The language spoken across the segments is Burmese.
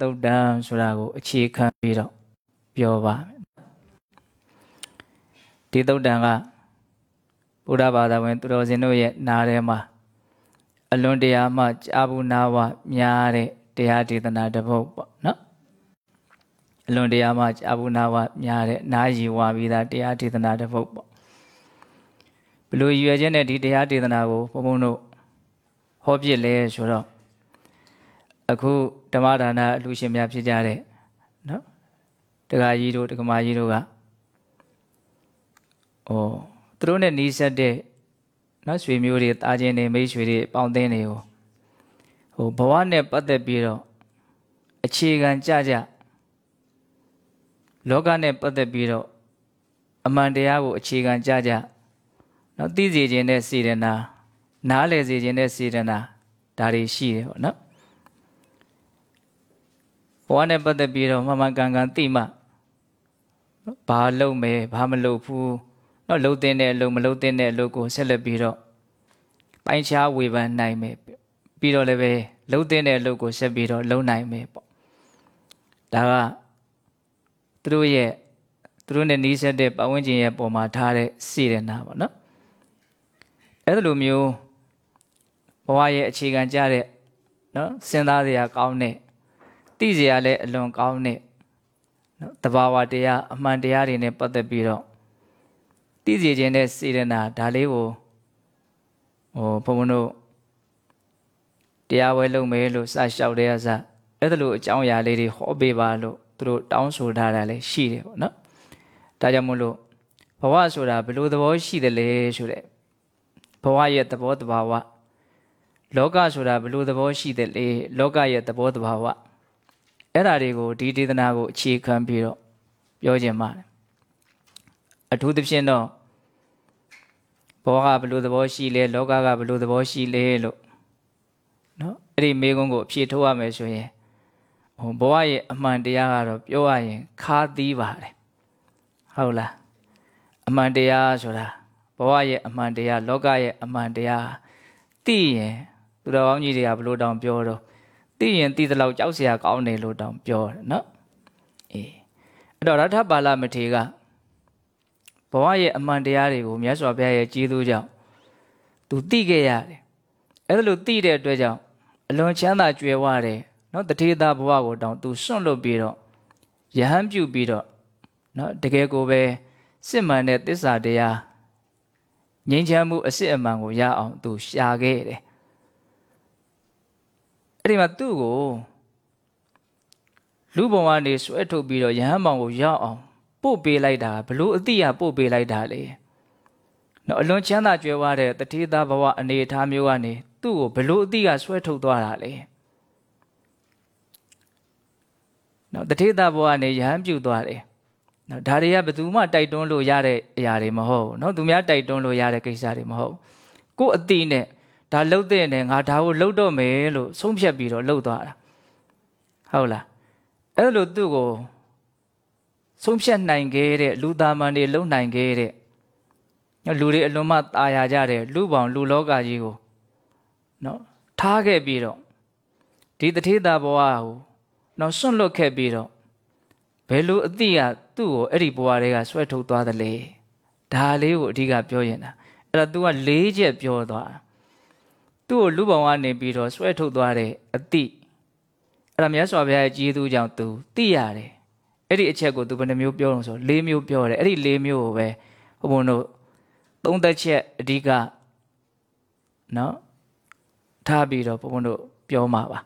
သုတ်တံဆိုတာကိုအခြေခံပြီးတော့ပြောပါမယ်ဒီသုတ်တံကဘုရားဘာသာဝင် သူတော်စင်တို့ရဲ့နားထဲမှာအလွန်တရာမှကြာဘူးနာဝများတဲ့တရားဒေသနာတစ်ပုဒ်ပေါ့နော်အလွန်တရာမှကြာဘူးနာဝများတဲ့နာယီဝါပြီးသားတရားဒေသနာတစ်ပုဒ်ပေါ့ဘလို့ရွယ်ချက်နဲ့ဒီတရားဒေသနာကိုဘုံဘုံတို့ဟောပြလဲဆိုတော့ အခုဓမ္မဒါနအလူရှင်များဖြစ်ကြတဲ့နော်တက္ကကြီးတို့တက္ကမကြီးတို့ကဩသူတို့နဲ့နီးစပ်တဲ့နော်ဆွေမျိုးတွေတာချင်းတွေမိတ်ဆွေတွေပေါင်းသင်းတွေကိုဟိုဘဝနဲ့ပတ်သက်ပြီးတော့အခြေခံကြကြလောကနဲ့ပတ်သက်ပြီးတော့အမှန်တရားကိုအခြေခံကြကြနော်သိစေခြင်းနဲ့စေတနာနားလည်စေခြင်းနဲ့စေတနာဒါတွေရှိတယ်ပေါ့နော် ဘဝနဲ့ပတ်သက်ပြီးတော့မှန်မှန်ကန်ကန်သိမှဘာလုပ်မယ်ဘာမလုပ်ဘူးနော်လှုပ်တဲ့အလုပ်မလှုပ်တဲ့အလုပ်ကိုဆက်လက်ပြီးတော့ပိုင်းခြားဝေဖန်နိုင်မယ်ပြီးတော့လည်းပဲလှုပ်တဲ့အလုပ်ကိုဆက်ပြီးတော့လုပ်နိုင်မယ်ပေါ့ဒါကသူတို့ရဲ့သူတို့နဲ့နှီးဆက်တဲ့ပတ်ဝန်းကျင်ရဲ့ပုံမှာထားတဲ့စေရနာပေါ့နော်အဲ့လိုမျိုးဘဝရဲ့အခြေခံကြတဲ့နော်စဉ်းစားစရာကောင်းတဲ့ သိစရာလည်းအလွန်ကောင်းတဲ့နော်တဘာဝတရားအမှန်တရားတွေနဲ့ပတ်သက်ပြီးတော့သိစေခြင်းနဲ့စေရနာဒါလေးကိုဟိုဘုံဘုံတို့တရားဝဲလုပ်မယ်လို့စလျှောက်တဲ့အစအဲ့ဒါလိုအကြောင်းအရာလေးတွေဟောပေးပါလို့သူတို့တောင်းဆိုထားတာလည်းရှိတယ်ပေါ့နော်ဒါကြောင့်မို့လို့ဘဝဆိုတာဘယ်လိုသဘောရှိတယ်လဲဆိုတဲ့ဘဝရဲ့သဘောတဘာဝလောကဆိုတာဘယ်လိုသဘောရှိတယ်လဲလောကရဲ့သဘောတဘာဝ အဲ့ဓာတွေကိုဒီဒေသနာကိုအခြေခံပြီးတော့ပြောခြင်းပါတယ်အထူးသဖြင့်တော့ဘောကဘယ်လိုသဘောရှိလဲလောကကဘယ်လိုသဘောရှိလဲလို့နော်အဲ့ဒီမေကုန်းကိုအဖြေထုတ်ရမယ်ဆိုရင်ဟိုဘဝရဲ့အမှန်တရားကတော့ပြောရရင်ခါသီးပါတယ်ဟုတ်လားအမှန်တရားဆိုတာဘဝရဲ့အမှန်တရားလောကရဲ့အမှန်တရားသိရင်သူတော်ကောင်းကြီးတွေကဘလို့တောင်ပြောတော့ သိရင်သိသလောက်ကြောက်စရာကောင်းတယ်လို့တောင်ပြောတယ်နော်အေးအဲ့တော့ရထပါဠမထေကဘဝရဲ့အမှန်တရားတွေကိုမြတ်စွာဘုရားရဲ့ကြီးသူကြောင့်သူသိခဲ့ရတယ်အဲ့ဒါလို့သိတဲ့အတွက်ကြောင့်အလွန်ချမ်းသာကြွယ်ဝတယ်နော်တထေသာဘဝကိုတောင်သူစွန့်လွတ်ပြီးတော့ယဟန်ပြုပြီးတော့နော်တကယ်ကိုပဲစစ်မှန်တဲ့သစ္စာတရားငြိမ်းချမ်းမှုအစစ်အမှန်ကိုရအောင်သူရှာခဲ့တယ် အဲ့ဒီမှာသူ့ကိုလူဘုံကနေဆွဲထုတ်ပြီးတော့ယဟန်မောင်ကိုရောက်အောင်ပို့ပေးလိုက်တာဘလို့အတိအပို့ပေးလိုက်တာလေနော်အလွန်ချမ်းသာကြွယ်ဝတဲ့တတိသားဘဝအနေအထားမျိုးကနေသူ့ကိုဘလို့အတိကဆွဲထုတ်သွားတာလေနော်တတိသားဘဝကနေရဟန်းပြုသွားတယ်နော်ဒါတွေကဘယ်သူမှတိုက်တွန်းလို့ရတဲ့အရာတွေမဟုတ်ဘူးနော်သူများတိုက်တွန်းလို့ရတဲ့ကိစ္စတွေမဟုတ်ကို့အတိနဲ့ ဒါလှုပ်တဲ့နဲ့ငါဒါကိုလှုပ်တော့မယ်လို့ဆုံးဖြတ်ပြီးတော့လှုပ်သွားတာဟုတ်လားအဲ့လိုသူ့ကိုဆုံးဖြတ်နိုင်ခဲ့တဲ့လူသားမန်တွေလုံနိုင်ခဲ့တဲ့လူတွေအလွန်မှตายရကြတဲ့လူပေါင်းလူလောကကြီးကိုနော်ထားခဲ့ပြီးတော့ဒီတထေသာဘဝကိုနော်စွန့်လွတ်ခဲ့ပြီးတော့ဘယ်လိုအတိကသူ့ကိုအဲ့ဒီဘဝတွေကဆွဲထုတ်သွားသလဲဒါလေးကိုအဓိကပြောရင်တာအဲ့တော့ तू က၄ချက်ပြောသွား သူ့ကိုလူပေါင်းကနေပြီးတော့ဆွဲထုတ်သွားတဲ့အတိအဲ့ဒါမြတ်စွာဘုရားရဲ့ကြီးသူကြောင့် तू သိရတယ်အဲ့ဒီအချက်ကိုသူဘယ်နှမျိုးပြောလို့ဆို၄မျိုးပြောတယ်အဲ့ဒီ၄မျိုးကိုပဲဘုံဘုံတို့သုံးသက်ချက်အဓိကနော်ထားပြီးတော့ဘုံဘုံတို့ပြောမှာပါ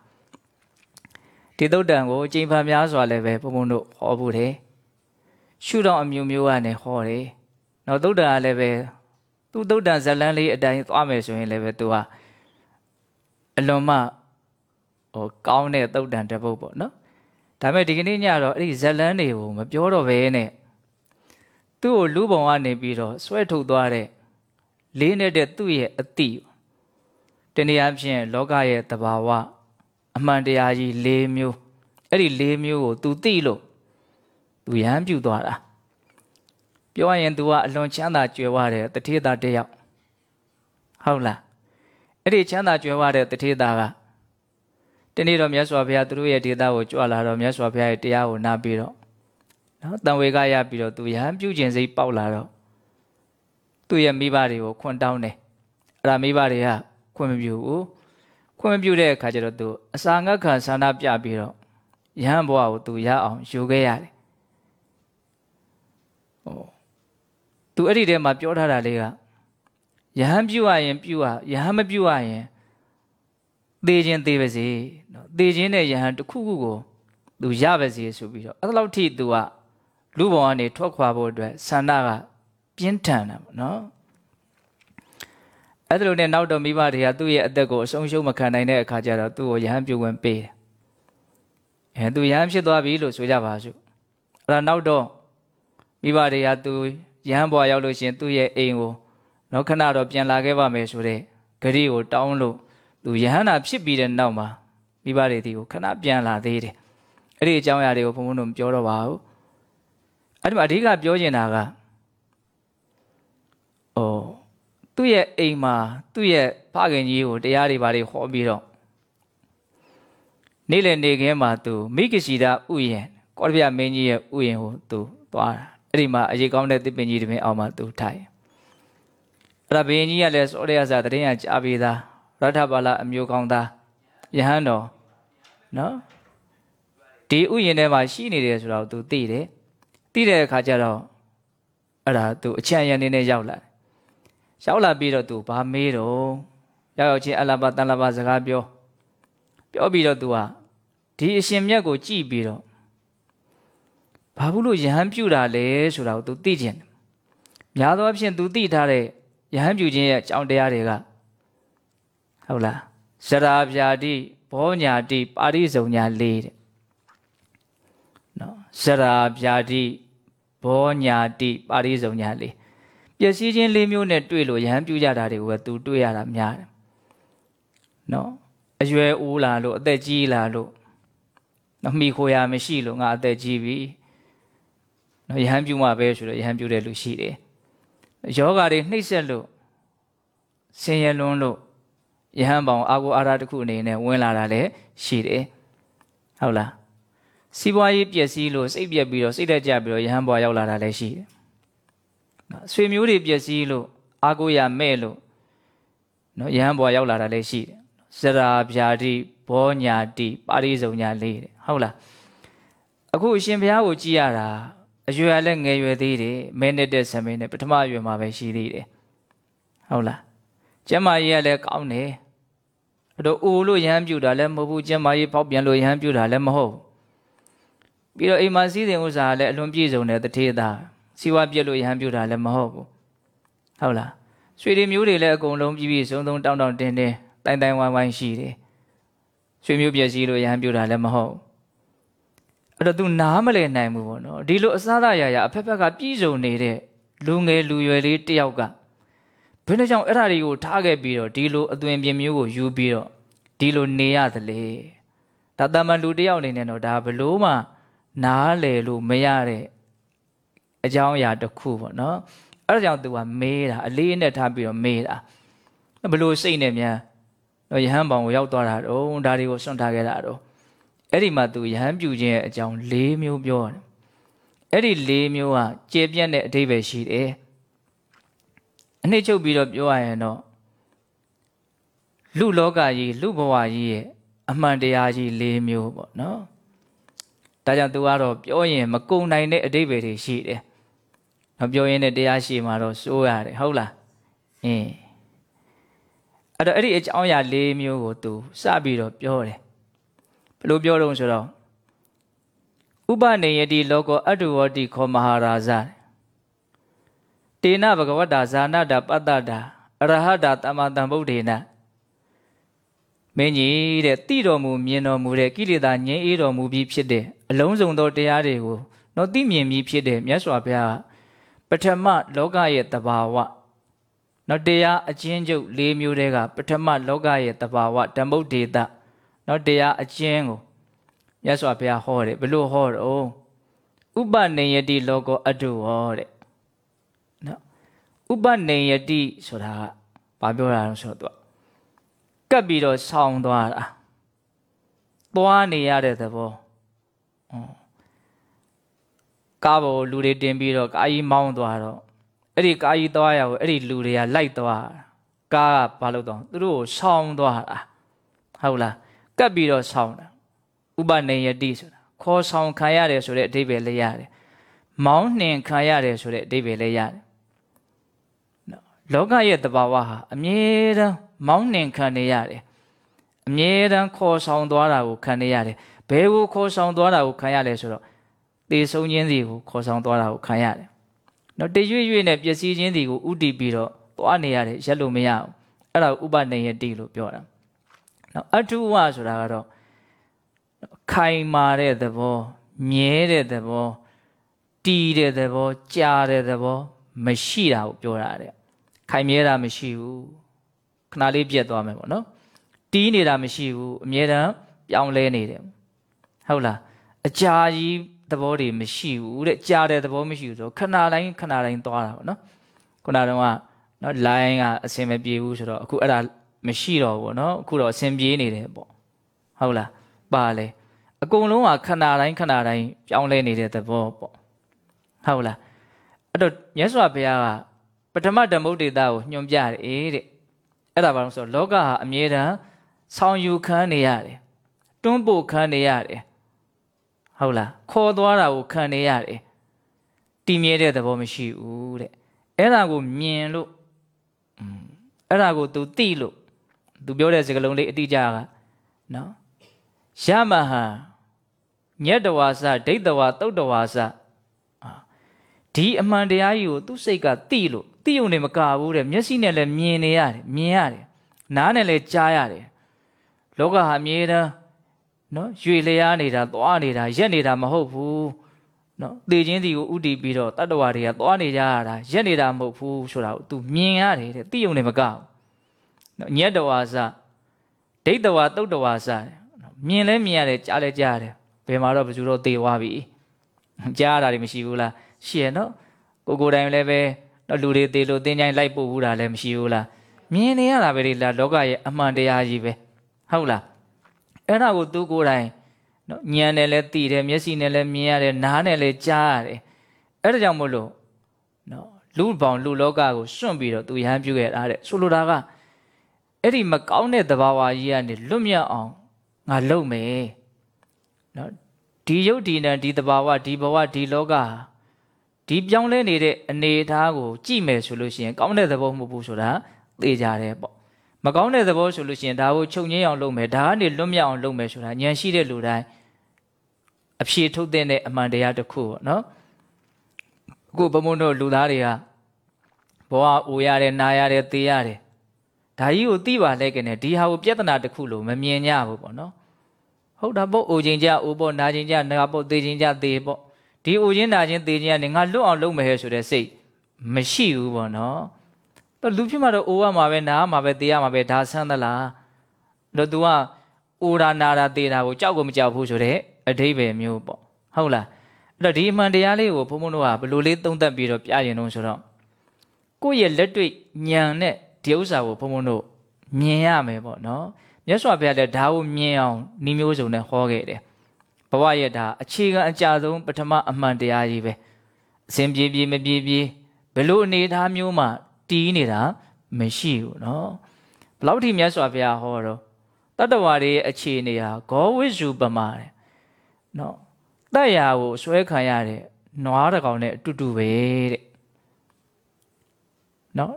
ဒီသုတ်တန်ကိုကျင့်ဖန်များစွာလည်းပဲဘုံဘုံတို့ဟောဖို့တယ်ရှုတော့အမျိုးမျိုးကနေဟောတယ်နော်သုတ်တန်ကလည်းပဲသူသုတ်တန်ဇလန်းလေးအတိုင်းသွားမယ်ဆိုရင်လည်းပဲသူက အလွန်မှဟိုကောင်းတဲ့သုတ်တန်တစ်ပုဒ်ပေါ့နော်ဒါပေမဲ့ဒီကနေ့ညတော့အဲ့ဒီဇလန်းတွေကိုမပြောတော့ဘဲနဲ့သူ့ကိုလူပုံကနေပြီးတော့ဆွဲထုတ်သွားတဲ့လေးနေတဲ့သူ့ရဲ့အတိတနည်းအားဖြင့်လောကရဲ့တဘာဝအမှန်တရားကြီး၄မျိုးအဲ့ဒီ၄မျိုးကို तू သိလို့ तू ရဟန်းပြုသွားတာပြောရရင် तू ကအလွန်ချမ်းသာကြွယ်ဝတဲ့တထေသားတစ်ယောက်ဟုတ်လား အဲ့ဒီချမ်းသာကြွယ်ဝတဲ့တထေသားကတနေ့တော့မြတ်စွာဘုရားသူတို့ရဲ့ဒေသကိုကြွလာတော့မြတ်စွာဘုရားရဲ့တရားကိုနားပြီးတော့နော်တန်ဝေကရပြီးတော့သူရဟန်းပြုခြင်းစိတ်ပေါက်လာတော့သူ့ရဲ့မိဘတွေကိုခွန်တောင်းတယ်အဲ့ဒါမိဘတွေကခွင့်မပြုဘူးခွင့်မပြုတဲ့အခါကျတော့သူအစာငတ်ခံဆန္ဒပြပြီးတော့ယဟန်ဘဝကိုသူရအောင်ယူခဲ့ရတယ်ဟိုသူအဲ့ဒီထဲမှာပြောထားတာလေးက ယဟန်ပြုရရင်ပြုရယဟန်မပြုရရင်သေခြင်းသေပါစေနော်သေခြင်းနဲ့ယဟန်တစ်ခုခုကိုသူရပါစေဆိုပြီးတော့အဲ့လောက်ထိသူကလူဘဝကနေထွက်ခွာဖို့အတွက်ဆန္ဒကပြင်းထန်တာပေါ့နော်အဲ့ဒါလိုနဲ့နောက်တော့မိဘတွေကသူ့ရဲ့အသက်ကိုအဆုံးရှုံးမခံနိုင်တဲ့အခါကျတော့သူ့ကိုယဟန်ပြုဝင်ပေးတယ်အဲသူယဟန်ဖြစ်သွားပြီလို့ဆိုကြပါစို့အဲ့ဒါနောက်တော့မိဘတွေကသူယဟန်ဘွားရောက်လို့ရှိရင်သူ့ရဲ့အိမ်ကို နောက်ခဏတော့ပြန်လာခဲ့ပါမယ်ဆိုတဲ့ဂရီကိုတောင်းလို့သူယဟန်နာဖြစ်ပြီးတဲ့နောက်မှာမိဘတွေဒီကိုခဏပြန်လာသေးတယ်အဲ့ဒီအကြောင်းအရာတွေကိုဘုံဘုံတို့မပြောတော့ပါဘူးအဲ့ဒီမှာအဓိကပြောချင်တာကဩသူ့ရဲ့အိမ်မှာသူ့ရဲ့ဖခင်ကြီးကိုတရားတွေဘာတွေဟောပြီးတော့နေ့လည်နေခင်းမှာသူမိဂရှိတာဥယျံကောရပြမင်းကြီးရဲ့ဥယျံကိုသူသွားတာအဲ့ဒီမှာအရေးကောင်းတဲ့သစ်ပင်ကြီးတွေပင်အောက်မှာသူထိုင် အဲ့ဒါဘင်းကြီးကလည်းစောရရစာတရင်ကကြားပြီးသားရထဘာလအမျိုးကောင်းသားယဟန်တော်နော်ဒီဥယျာဉ်ထဲမှာရှိနေတယ်ဆိုတော့ तू သိတယ်သိတဲ့အခါကျတော့အဲ့ဒါ तू အချမ်းရံနေနဲ့ရောက်လာရောက်လာပြီးတော့ तू ဘာမေးတော့ရောက်ရောက်ချင်းအလဘတန်လဘစကားပြောပြောပြီးတော့ तू ဟာဒီအရှင်မြတ်ကိုကြည်ပြီးတော့ဘာဘူးလို့ယဟန်ပြူတာလဲဆိုတာကို तू သိကျင်တယ်များသောအားဖြင့် तू သိထားတဲ့ ယဟန်ပြူခြင်းရဲ့အကြောင်းတရားတွေကဟုတ်လားဇရာဗျာတိဘောညာတိပါရိဇုံညာလေးတဲ့နော်ဇရာဗျာတိဘောညာတိပါရိဇုံညာလေးပျက်စီးခြင်းလေးမျိုးနဲ့တွေ့လို့ယဟန်ပြူကြတာတွေကိုပဲ तू တွေ့ရတာများတယ်နော်အရွယ်အိုးလာလို့အသက်ကြီးလာလို့နော်မိခိုရမရှိလို့ငါအသက်ကြီးပြီနော်ယဟန်ပြူမှပဲဆိုတော့ယဟန်ပြူတဲ့လူရှိတယ် ယောဂါတွေနှိမ့်ဆက်လို့ဆင်းရဲလွန်းလို့ယဟန်ပေါင်အာကိုအာရတစ်ခုအနေနဲ့ဝင်လာတာလည်းရှိတယ်ဟုတ်လားစီးပွားရေးပျက်စီးလို့စိတ်ပြက်ပြီးတော့စိတ်တက်ကြပြီးတော့ယဟန်ဘွားရောက်လာတာလည်းရှိတယ်နော်ဆွေမျိုးတွေပျက်စီးလို့အာကိုရမဲ့လို့နော်ယဟန်ဘွားရောက်လာတာလည်းရှိတယ်ဇရာဗျာတိဘောညာတိပါရိဇုံညာလေးတဲ့ဟုတ်လားအခုအရှင်ဘုရားကိုကြည်ရတာ အရွယ်လည်းငယ်ရွယ်သေးတယ်မဲနေတဲ့ဆံမင်းနဲ့ပထမအရွယ်မှာပဲရှိသေးတယ်ဟုတ်လားကျမကြီးကလည်းကောင်းတယ်အဲ့တော့အိုလို့ရဟန်းပြူတာလည်းမဟုတ်ဘူးကျမကြီးဖောက်ပြန်လို့ရဟန်းပြူတာလည်းမဟုတ်ပြီးတော့အိမ်မှာစည်းစိမ်ဥစ္စာလည်းအလွန်ပြည့်စုံတဲ့တထေးသားစီဝါပြက်လို့ရဟန်းပြူတာလည်းမဟုတ်ဘူးဟုတ်လားရွှေတွေမျိုးတွေလည်းအကုန်လုံးပြည့်ပြည့်စုံစုံတောင်းတောင်းတင်းတင်းတိုင်တိုင်ဝိုင်းဝိုင်းရှိတယ်ရွှေမျိုးပြည့်စည်လို့ရဟန်းပြူတာလည်းမဟုတ် အဲ့တော့ तू နားမလည်နိုင်ဘူးပေါ့နော်ဒီလိုအစားအရာရာအဖက်ဖက်ကပြည့်စုံနေတဲ့လူငယ်လူရွယ်လေးတယောက်ကဘယ်နှကြောင့်အဲ့ဓာတွေကိုထားခဲ့ပြီးတော့ဒီလိုအသွင်ပြင်မျိုးကိုယူပြီးတော့ဒီလိုနေရသလဲဒါတမန်လူတယောက်အနေနဲ့တော့ဒါဘလို့မှနားလေလို့မရတဲ့အကြောင်းအရာတစ်ခုပေါ့နော်အဲ့ဒါကြောင့်သူကမေးတာအလေးနဲ့ထားပြီးတော့မေးတာဘလို့စိတ်နဲ့များတော့ယဟန်ပေါင်ကိုရောက်သွားတာတော့ဒါတွေကိုစွန့်ထားခဲ့တာတော့ အဲ့ဒီမှာသူယဟန်ပြူခြင်းရဲ့အကြောင်း၄မျိုးပြောတယ်အဲ့ဒီ၄မျိုးကကျေပြတ်တဲ့အဓိပ္ပာယ်ရှိတယ်အနှစ်ချုပ်ပြီးတော့ပြောရရင်တော့လူလောကကြီးလူဘဝကြီးရဲ့အမှန်တရားကြီး၄မျိုးပေါ့နော်ဒါကြောင့်သူကတော့ပြောရင်မကုံနိုင်တဲ့အဓိပ္ပာယ်တွေရှိတယ်။မပြောရင်လည်းတရားရှိမှတော့စိုးရတယ်ဟုတ်လား။အင်းအဲ့တော့အဲ့ဒီအကြောင်းအရာ၄မျိုးကိုသူစပြီးတော့ပြောတယ်။ ဘယ်လိုပြောတော့ဆိုတော့ဥပနေယတိလောကောအတ္တဝတိခောမဟာရာဇတေနဘဂဝတ္တာဇာနတာပတ္တတာအရဟတာတမ္မာတံဗုဒ္ဓေနမင်းကြီးတဲ့တိတော်မူမြင်တော်မူတဲ့ကိလေသာငြိမ်းအေးတော်မူပြီးဖြစ်တဲ့အလုံးစုံသောတရားတွေကိုတော့သိမြင်ပြီးဖြစ်တဲ့မြတ်စွာဘုရားပထမလောကရဲ့တဘာဝနော်တရားအချင်းချုပ်၄မျိုးတည်းကပထမလောကရဲ့တဘာဝဓမ္မုတ်ဒေတာ နော်တရားအချင်းကိုမြတ်စွာဘုရားဟောတယ်ဘလို့ဟောတော့ဥပနေယတိလောကောအတုဟောတဲ့နော်ဥပနေယတိဆိုတာကဘာပြောတာလဲဆိုတော့သူကကပ်ပြီးတော့ဆောင်းသွားတာသွားနေရတဲ့သဘောကားပေါ်လူတွေတင်ပြီးတော့ကားကြီးမောင်းသွားတော့အဲ့ဒီကားကြီးသွားရကိုအဲ့ဒီလူတွေကလိုက်သွားကားကဘာလို့တော့သူတို့ကိုဆောင်းသွားတာဟုတ်လား ကပ်ပြီးတော့ဆောင်းတာဥပနေယတိဆိုတာခေါ်ဆောင်ခံရတယ်ဆိုတဲ့အဓိပ္ပာယ်လေးရတယ်မောင်းနှင်ခံရတယ်ဆိုတဲ့အဓိပ္ပာယ်လေးရတယ်လောကရဲ့တဘာဝဟာအမြဲတမ်းမောင်းနှင်ခံနေရတယ်အမြဲတမ်းခေါ်ဆောင်သွားတာကိုခံနေရတယ်ဘယ်ကိုခေါ်ဆောင်သွားတာကိုခံရလဲဆိုတော့တေဆုံးခြင်းစီကိုခေါ်ဆောင်သွားတာကိုခံရတယ်နော်တရွေ့ရွေ့နဲ့ပျက်စီးခြင်းစီကိုဥတည်ပြီးတော့သွားနေရတယ်ရက်လို့မရအောင်အဲ့ဒါဥပနေယတိလို့ပြောတာ နော်အထုဝဆိုတာကတော့ခိုင်မာတဲ့သဘောမြဲတဲ့သဘောတီးတဲ့သဘောကြာတဲ့သဘောမရှိတာကိုပြောတာတဲ့ခိုင်မြဲတာမရှိဘူးခဏလေးပြတ်သွားမယ်ပေါ့နော်တီးနေတာမရှိဘူးအမြဲတမ်းပြောင်းလဲနေတယ်ဟုတ်လားအကြာကြီးသဘောတွေမရှိဘူးတဲ့ကြာတဲ့သဘောမရှိဘူးဆိုခဏတိုင်းခဏတိုင်းသွားတာပေါ့နော်ခုနကတော့ကနော် line ကအဆင်မပြေဘူးဆိုတော့အခုအဲ့ဒါ မရှိတော့ဘူးပေါ့နော်အခုတော့အဆင်ပြေနေတယ်ပေါ့ဟုတ်လားပါလေအကုန်လုံးကခဏတိုင်းခဏတိုင်းပြောင်းလဲနေတဲ့သဘောပေါ့ဟုတ်လားအဲ့တော့မြတ်စွာဘုရားကပထမဓမ္မုဒ္ဒေတာကိုညွှန်ပြတယ်တဲ့အဲ့ဒါဘာလို့ဆိုတော့လောကဟာအမြဲတမ်းဆောင်ယူခံနေရတယ်တွန်းပို့ခံနေရတယ်ဟုတ်လားခေါ်သွားတာကိုခံနေရတယ်တည်မြဲတဲ့သဘောမရှိဘူးတဲ့အဲ့ဒါကိုမြင်လို့အဲ့ဒါကို तू သိလို့ तू ပြောတဲ့စကားလုံးလေးအတိအကျကနော်ရမဟာညက်တဝါစဒိဋ္ဌဝါတုတ်တဝါစဒီအမှန်တရားကြီးကိုသူ့စိတ်ကသိလို့သိုံနေမကဘူးတဲ့မျက်စိနဲ့လည်းမြင်နေရတယ်မြင်ရတယ်နားနဲ့လည်းကြားရတယ်လောကဟာအမြဲတမ်းနော်ရွေလျားနေတာသွားနေတာရက်နေတာမဟုတ်ဘူးနော်သေခြင်းစီကိုဥတည်ပြီးတော့တတ္တဝါတွေကသွားနေကြရတာရက်နေတာမဟုတ်ဘူးဆိုတာကို तू မြင်ရတယ်တဲ့သိုံနေမကဘူးနော် ညက်တဝါစဒိဋ္ဌဝါတုတ်တဝါစမြင်လဲမြင်ရတယ်ကြားလဲကြားရတယ်ဘယ်မှာတော့ဘယ်သူတော့သေသွားပြီကြားရတာတွေမရှိဘူးလားရှိရနော်ကိုကိုတိုင်လည်းပဲတော့လူတွေသေလို့တင်းချိုင်းလိုက်ပို့ဘူးတာလည်းမရှိဘူးလားမြင်နေရတာပဲလေလားလောကရဲ့အမှန်တရားကြီးပဲဟုတ်လားအဲ့ဒါကိုသူကိုယ်တိုင်နော်ညံနဲ့လည်းသိတယ်မျက်စိနဲ့လည်းမြင်ရတယ်နားနဲ့လည်းကြားရတယ်အဲ့ဒါကြောင့်မို့လို့နော်လူပေါင်းလူလောကကိုစွန့်ပြီးတော့သူရဟန်းပြုခဲ့တာတဲ့ဆိုလိုတာက အဲ့ဒီမကောင်းတဲ့သဘာဝကြီးကနေလွတ်မြောက်အောင်ငါလုပ်မယ်နော်ဒီယုတ်ဒီနံဒီသဘာဝဒီဘဝဒီလောကဒီပြောင်းလဲနေတဲ့အနေအထားကိုကြည့်မယ်ဆိုလို့ရှိရင်ကောင်းတဲ့သဘောမဟုတ်ဘူးဆိုတာသိကြတယ်ပေါ့မကောင်းတဲ့သဘောဆိုလို့ရှိရင်ဒါကိုချုပ်ငင်းအောင်လုပ်မယ်ဒါကနေလွတ်မြောက်အောင်လုပ်မယ်ဆိုတာဉာဏ်ရှိတဲ့လူတိုင်းအဖြေထုတ်တဲ့အမှန်တရားတစ်ခုပေါ့နော်အခုဘုံဘုံတို့လူသားတွေကဘဝအိုရတယ်နာရတယ်သေရတယ် ဒါကြီးကိုသိပါလဲကနေဒီဟာကိုပြဿနာတစ်ခုလို့မမြင်ကြဘူးပေါ့နော်ဟုတ်တာပေါ့အိုခြင်းကြအိုပေါ့နာခြင်းကြနာပေါ့သေခြင်းကြသေပေါ့ဒီအိုခြင်းနာခြင်းသေခြင်းကနေငါလွတ်အောင်လုပ်မယ်ဆိုတဲ့စိတ်မရှိဘူးပေါ့နော်တော့လူဖြစ်မှတော့အိုရမှာပဲနားမှာပဲသေရမှာပဲဒါဆန်းသလားတော့ तू ကအိုရာနာရာသေတာကိုကြောက်ကိုမကြောက်ဘူးဆိုတဲ့အဓိပ္ပာယ်မျိုးပေါ့ဟုတ်လားအဲ့တော့ဒီအမှန်တရားလေးကိုဘုံဘုံတို့ကဘယ်လိုလေးသုံးသပ်ပြီးတော့ပြရင်တော့ဆိုတော့ကိုယ့်ရဲ့လက်တွေ့ဉာဏ်နဲ့ ဒီဥစ္စာကိုဘုံဘုံတို့မြင်ရမယ်ပေါ့နော်မြတ်စွာဘုရားလည်းဒါကိုမြင်အောင်ဤမျိုးစုံနဲ့ဟောခဲ့တယ်ဘဝရဲ့ဒါအခြေခံအကြဆုံးပထမအမှန်တရားကြီးပဲအစဉ်ပြေပြေမပြေပြေဘလို့အနေထားမျိုးမှာတီးနေတာမရှိဘူးနော်ဘလောက်ထိမြတ်စွာဘုရားဟောတော့တတ္တဝါတွေအခြေအနေဟာဂောဝိစုပမာတယ်နော်တတ်ရာကိုဆွဲခံရတဲ့နွားတကောင်နဲ့အတူတူပဲတဲ့နော်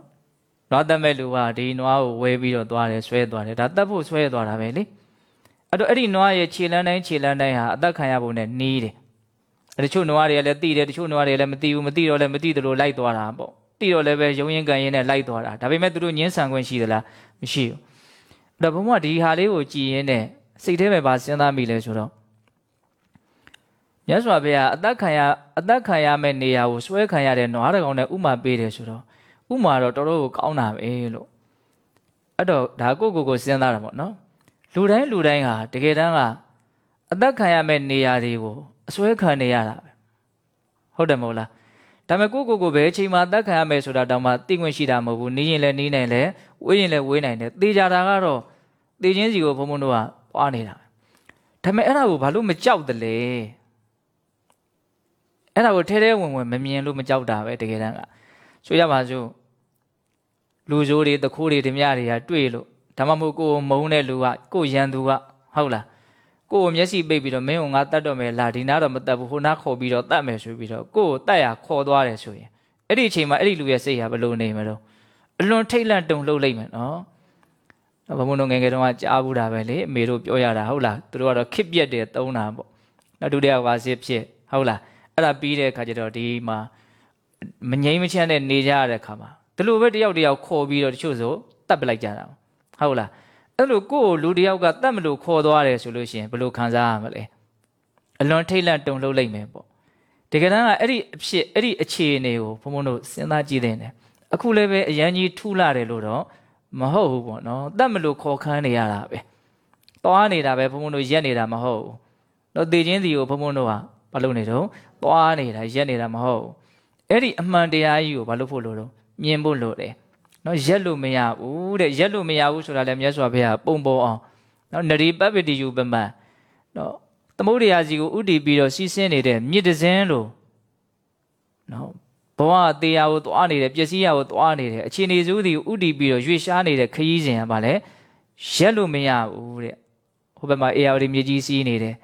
နွားတက်မဲ့လူကဒီနွားကိုဝဲပြီးတော့သွားတယ်ဆွဲသွားတယ်ဒါတက်ဖို့ဆွဲသွားတာပဲလေအဲ့တော့အဲ့ဒီနွားရဲ့ခြေလန်းတိုင်းခြေလန်းတိုင်းဟာအသက်ခံရပုံနဲ့နီးတယ်တချို့နွားတွေကလည်းသိတယ်တချို့နွားတွေလည်းမသိဘူးမသိတော့လည်းမသိသလိုလိုက်သွားတာပေါ့သိတော့လည်းပဲရုံရင်ကန်ရင်နဲ့လိုက်သွားတာဒါပေမဲ့သူတို့ညှင်းဆန်ခွင့်ရှိသလားမရှိဘူးအဲ့တော့ဘုံကဒီဟာလေးကိုကြည်ရင်းနဲ့စိတ်ထဲမှာပါစဉ်းစားမိလဲဆိုတော့မြတ်စွာဘုရားအသက်ခံရအသက်ခံရမယ့်နေရာကိုဆွဲခံရတဲ့နွားတကောင်နဲ့ဥမာပေးတယ်ဆိုတော့ ဥမာတော့တော်တော်ကိုကောင်းတာပဲလို့အဲ့တော့ဒါကိုကိုကိုစဉ်းစားတာပေါ့နော်လူတိုင်းလူတိုင်းဟာတကယ်တမ်းကအသက်ခံရမယ့်နေရာတွေကိုအစွဲခံနေရတာပဲဟုတ်တယ်မဟုတ်လားဒါပေမဲ့ကိုကိုကိုပဲအချိန်မှအသက်ခံရမယ်ဆိုတာတောင်မှသိခွင့်ရှိတာမဟုတ်ဘူးနီးရင်လည်းနီးနိုင်တယ်ဝေးရင်လည်းဝေးနိုင်တယ်သေချာတာကတော့သေချင်းစီကိုဘုံဘုံတို့ကပွားနေတာဒါပေမဲ့အဲ့ဒါကိုဘာလို့မကြောက်တလဲအဲ့ဒါကိုထဲထဲဝင်ဝင်မမြင်လို့မကြောက်တာပဲတကယ်တမ်းက ဆိုရပါစို့လူဆိုးတွေတခိုးတွေဓမြတွေကတွေ့လို့ဒါမှမဟုတ်ကိုယ်မုန်းတဲ့လူကကိုယ်ရန်သူကဟုတ်လားကိုယ်ကိုမျက်စိပိတ်ပြီးတော့မင်းကငါတတ်တော့မယ်လားဒီနားတော့မတတ်ဘူးဟိုနားခေါ်ပြီးတော့တတ်မယ်ဆိုပြီးတော့ကိုယ်ကိုတတ်ရခေါ်သွားတယ်ဆိုရင်အဲ့ဒီအချိန်မှာအဲ့ဒီလူရဲ့စိတ်ဟာဘယ်လိုနေမလို့အလွန်ထိတ်လန့်တုန်လှုပ်လိုက်မယ်နော်ဘုံဘုံတို့ငယ်ငယ်တုန်းကကြားဘူးတာပဲလေအမေတို့ပြောရတာဟုတ်လားသူတို့ကတော့ခစ်ပြက်တယ်တုံးတာပေါ့နောက်ဒုတိယဝါစစ်ဖြစ်ဟုတ်လားအဲ့ဒါပြီးတဲ့အခါကျတော့ဒီမှာ မငိမ့်မချမ်းတဲ့နေကြရတဲ့အခါမှာဒီလိုပဲတယောက်တယောက်ခေါ်ပြီးတော့တချို့ဆိုတတ်ပလိုက်ကြတာဟုတ်လားအဲ့လိုကိုယ့်ကိုလူတယောက်ကတတ်မလို့ခေါ်သွားတယ်ဆိုလို့ရှိရင်ဘယ်လိုခံစားရမလဲအလွန်ထိတ်လန့်တုန်လှုပ်လိုက်မယ်ပေါ့တကယ်တမ်းကအဲ့ဒီအဖြစ်အဲ့ဒီအခြေအနေကိုဘုံဘုံတို့စဉ်းစားကြည့်တဲ့နေအခုလည်းပဲအရန်ကြီးထူလာတယ်လို့တော့မဟုတ်ဘူးပေါ့နော်တတ်မလို့ခေါ်ခန်းနေရတာပဲသွားနေတာပဲဘုံဘုံတို့ရက်နေတာမဟုတ်ဘူးတော့တေချင်းစီကိုဘုံဘုံတို့ကဘာလုပ်နေတော့သွားနေတာရက်နေတာမဟုတ်ဘူး အဲ့ဒီအမှန်တရားကြီးကိုဘာလို့ဖို့လို့တော့မြင်ဖို့လို့တယ်နော်ရက်လို့မရဘူးတဲ့ရက်လို့မရဘူးဆိုတာလည်းမြတ်စွာဘုရားပုံပေါ်အောင်နော်နရီပပ္ပတိယူပမန်နော်သမုဒ္ဒရာစီကိုဥတည်ပြီးတော့စီးဆင်းနေတဲ့မြစ်တစင်းလို့နော်ဘဝတရားကိုသွားနေတယ်ပျက်စီးရကိုသွားနေတယ်အခြေအနေစိုးသည်ဥတည်ပြီးတော့ရွေ့ရှားနေတဲ့ခရီးစဉ်ကဘာလဲရက်လို့မရဘူးတဲ့ဟိုဘက်မှာအေယာဝတီမြေကြီးစီးနေတယ်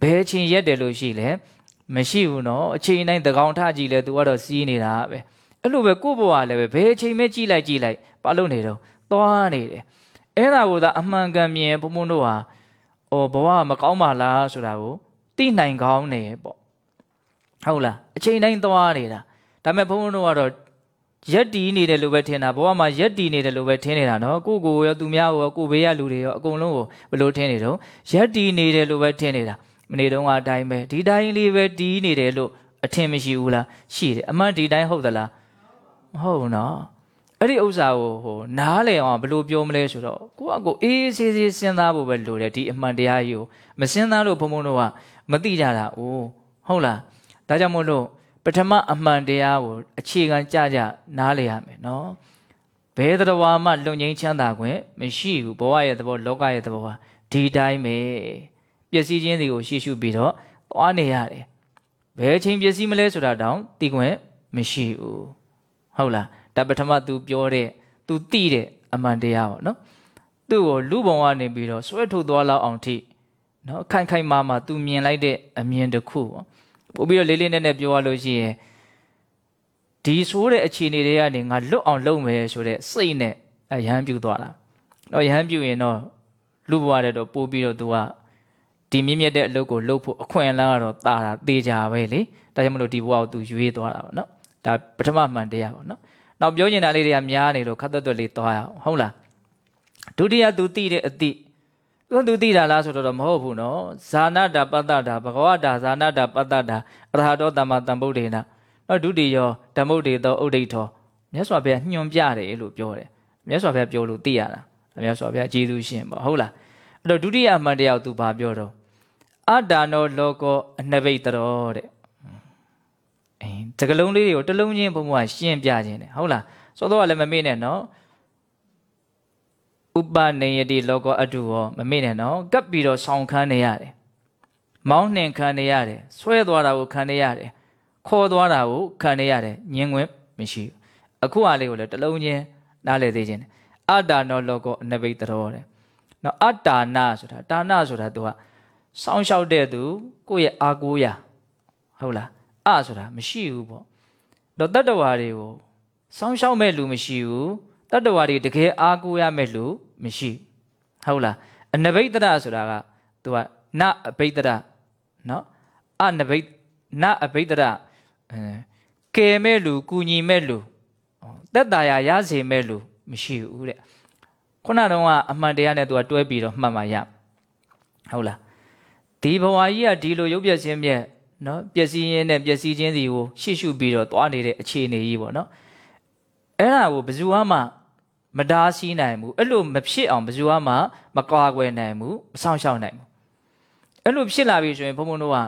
ဘယ်အချိန်ရက်တယ်လို့ရှိလဲ မရှိဘူးနော်အချိန်တိုင်းသကောင်ထကြည့်လဲသူကတော့စီးနေတာပဲအဲ့လိုပဲကိုယ့်ဘဝလည်းပဲဘယ်အချိန်မှကြည့်လိုက်ကြည့်လိုက်ဘာလို့နေတော့သွားနေတယ်အဲ့ဒါကိုသာအမှန်ကန်မြင်ဘုံဘုံတို့ဟာအော်ဘဝမကောင်းပါလားဆိုတာကိုသိနိုင်ကောင်းနေပေါ့ဟုတ်လားအချိန်တိုင်းသွားနေတာဒါပေမဲ့ဘုံဘုံတို့ကတော့ရက်တီးနေတယ်လို့ပဲထင်တာဘဝမှာရက်တီးနေတယ်လို့ပဲထင်နေတာနော်ကိုကိုရောသူများရောကိုဘေးရလူတွေရောအကုန်လုံးကိုဘယ်လိုထင်နေတော့ရက်တီးနေတယ်လို့ပဲထင်နေတာ မနေ့တုန်းကအတိုင်းပဲဒီတိုင်းလေးပဲတီးနေတယ်လို့အထင်မရှိဘူးလားရှိတယ်အမှန်ဒီတိုင်းဟုတ်သလားမဟုတ်ဘူးနော်အဲ့ဒီဥစ္စာကိုဟိုနားလေအောင်ဘယ်လိုပြောမလဲဆိုတော့ကိုကကိုအေးအေးဆေးဆေးစဉ်းစားဖို့ပဲလိုတယ်ဒီအမှန်တရားကြီးကိုမစဉ်းစားလို့ဘုံဘုံတို့ကမသိကြတာအိုးဟုတ်လားဒါကြောင့်မို့လို့ပထမအမှန်တရားကိုအခြေခံကြကြနားလေရမယ်နော်ဘယ်တော်ဝါမှလွန်ငင်းချမ်းသာခွင့်မရှိဘူးဘဝရဲ့သဘောလောကရဲ့သဘောဟာဒီတိုင်းပဲ ပျက်စီးခြင်းတွေကိုရှေ့ရှုပြီးတော့သွားနေရတယ်ဘယ်အချိန်ပျက်စီးမလဲဆိုတာတောင်သိခွင့်မရှိဘူးဟုတ်လားဒါပထမ तू ပြောတဲ့ तू သိတဲ့အမှန်တရားပေါ့နော်သူ့ကိုလူဘုံကနေပြီးတော့ဆွဲထုတ်သွားလောက်အောင်ထိနော်ခိုင်ခိုင်မာမာ तू မြင်လိုက်တဲ့အမြင်တစ်ခုပေါ့ပို့ပြီးတော့လေးလေးနက်နက်ပြောရလို့ရှိရင်ဒီဆိုးတဲ့အခြေအနေတွေကနေငါလွတ်အောင်လုပ်မယ်ဆိုတဲ့စိတ်နဲ့အရဟန်းပြုသွားတာတော့ရဟန်းပြုရင်တော့လူဘဝတဲ့တော့ပို့ပြီးတော့ तू က ဒီမြင့်မြတ်တဲ့အလုပ်ကိုလုပ်ဖို့အခွင့်အလမ်းကတော့တာတာတေချာပဲလေဒါကြောင့်မလို့ဒီဘဝကို तू ရွေးသွားတာပေါ့နော်ဒါပထမမှန်တရားပေါ့နော်နောက်ပြောချင်တာလေးတွေကများနေလို့ခတ်သွက်သွက်လေးသွားရအောင်ဟုတ်လားဒုတိယ तू သိတဲ့အတိသူသူသိတာလားဆိုတော့မဟုတ်ဘူးနော်ဇာနာတာပတ္တတာဘဂဝတာဇာနာတာပတ္တတာအရဟတောတမ္မာတံဗုဒ္ဓေနနော်ဒုတိယဓမ္မုဒ္ဒေသောဥဒိဋ္ဌောမြတ်စွာဘုရားညွှန်ပြတယ်လို့ပြောတယ်မြတ်စွာဘုရားပြောလို့သိရတာမြတ်စွာဘုရားကျေးဇူးရှင်ပေါ့ဟုတ်လားအဲ့တော့ဒုတိယအမှန်တရားကိုသူဘာပြောတော့ အတ္တနောလောကောအနဘိတရောတဲ့အဲစကလုံးလေးတွေကိုတစ်လုံးချင်းဘုံဘုံကရှင်းပြခြင်းတယ်ဟုတ်လားစောတော့လည်းမမေ့နဲ့နော်ဥပနေယတိလောကောအတုရောမမေ့နဲ့နော်ကပ်ပြီးတော့ဆောင်းခန်းနေရတယ်မောင်းနှင်ခံနေရတယ်ဆွဲသွားတာကိုခံနေရတယ်ခေါ်သွားတာကိုခံနေရတယ်ညင်ခွင့်မရှိဘူးအခုဟာလေးကိုလည်းတစ်လုံးချင်းနားလည်သေးခြင်းတယ်အတ္တနောလောကောအနဘိတရောတဲ့နော်အတ္တာနာဆိုတာတာနာဆိုတာသူက စောင်းလျှောက်တဲ့သူကိုယ့်ရဲ့အာကိုးရာဟုတ်လားအဆိုတာမရှိဘူးပေါ့တော့တတ္တဝါတွေကိုစောင်းလျှောက်မဲ့လူမရှိဘူးတတ္တဝါတွေတကယ်အာကိုးရမဲ့လူမရှိဟုတ်လားအနဘိတရဆိုတာကသူကနအဘိတရနော်အနဘိနအဘိတရအဲကဲမဲ့လူကူညီမဲ့လူတက်တာရရစေမဲ့လူမရှိဘူးတဲ့ခုနတုန်းကအမှန်တရားနဲ့သူကတွဲပြီးတော့မှတ်မှရဟုတ်လား ဒီဘဝကြီးကဒီလိုရုပ်ပြည့်ခြင်းမြဲနော်ပျက်စီးရင်းနဲ့ပျက်စီးခြင်းစီကိုရှေ့ရှုပြီးတော့သွားနေတဲ့အခြေအနေကြီးပေါ့နော်အဲ့ဒါကိုဘယ်သူမှမတားဆီးနိုင်ဘူးအဲ့လိုမဖြစ်အောင်ဘယ်သူမှမကွာကွယ်နိုင်ဘူးမဆောင်ရှောက်နိုင်ဘူးအဲ့လိုဖြစ်လာပြီဆိုရင်ဘုံဘုံတို့က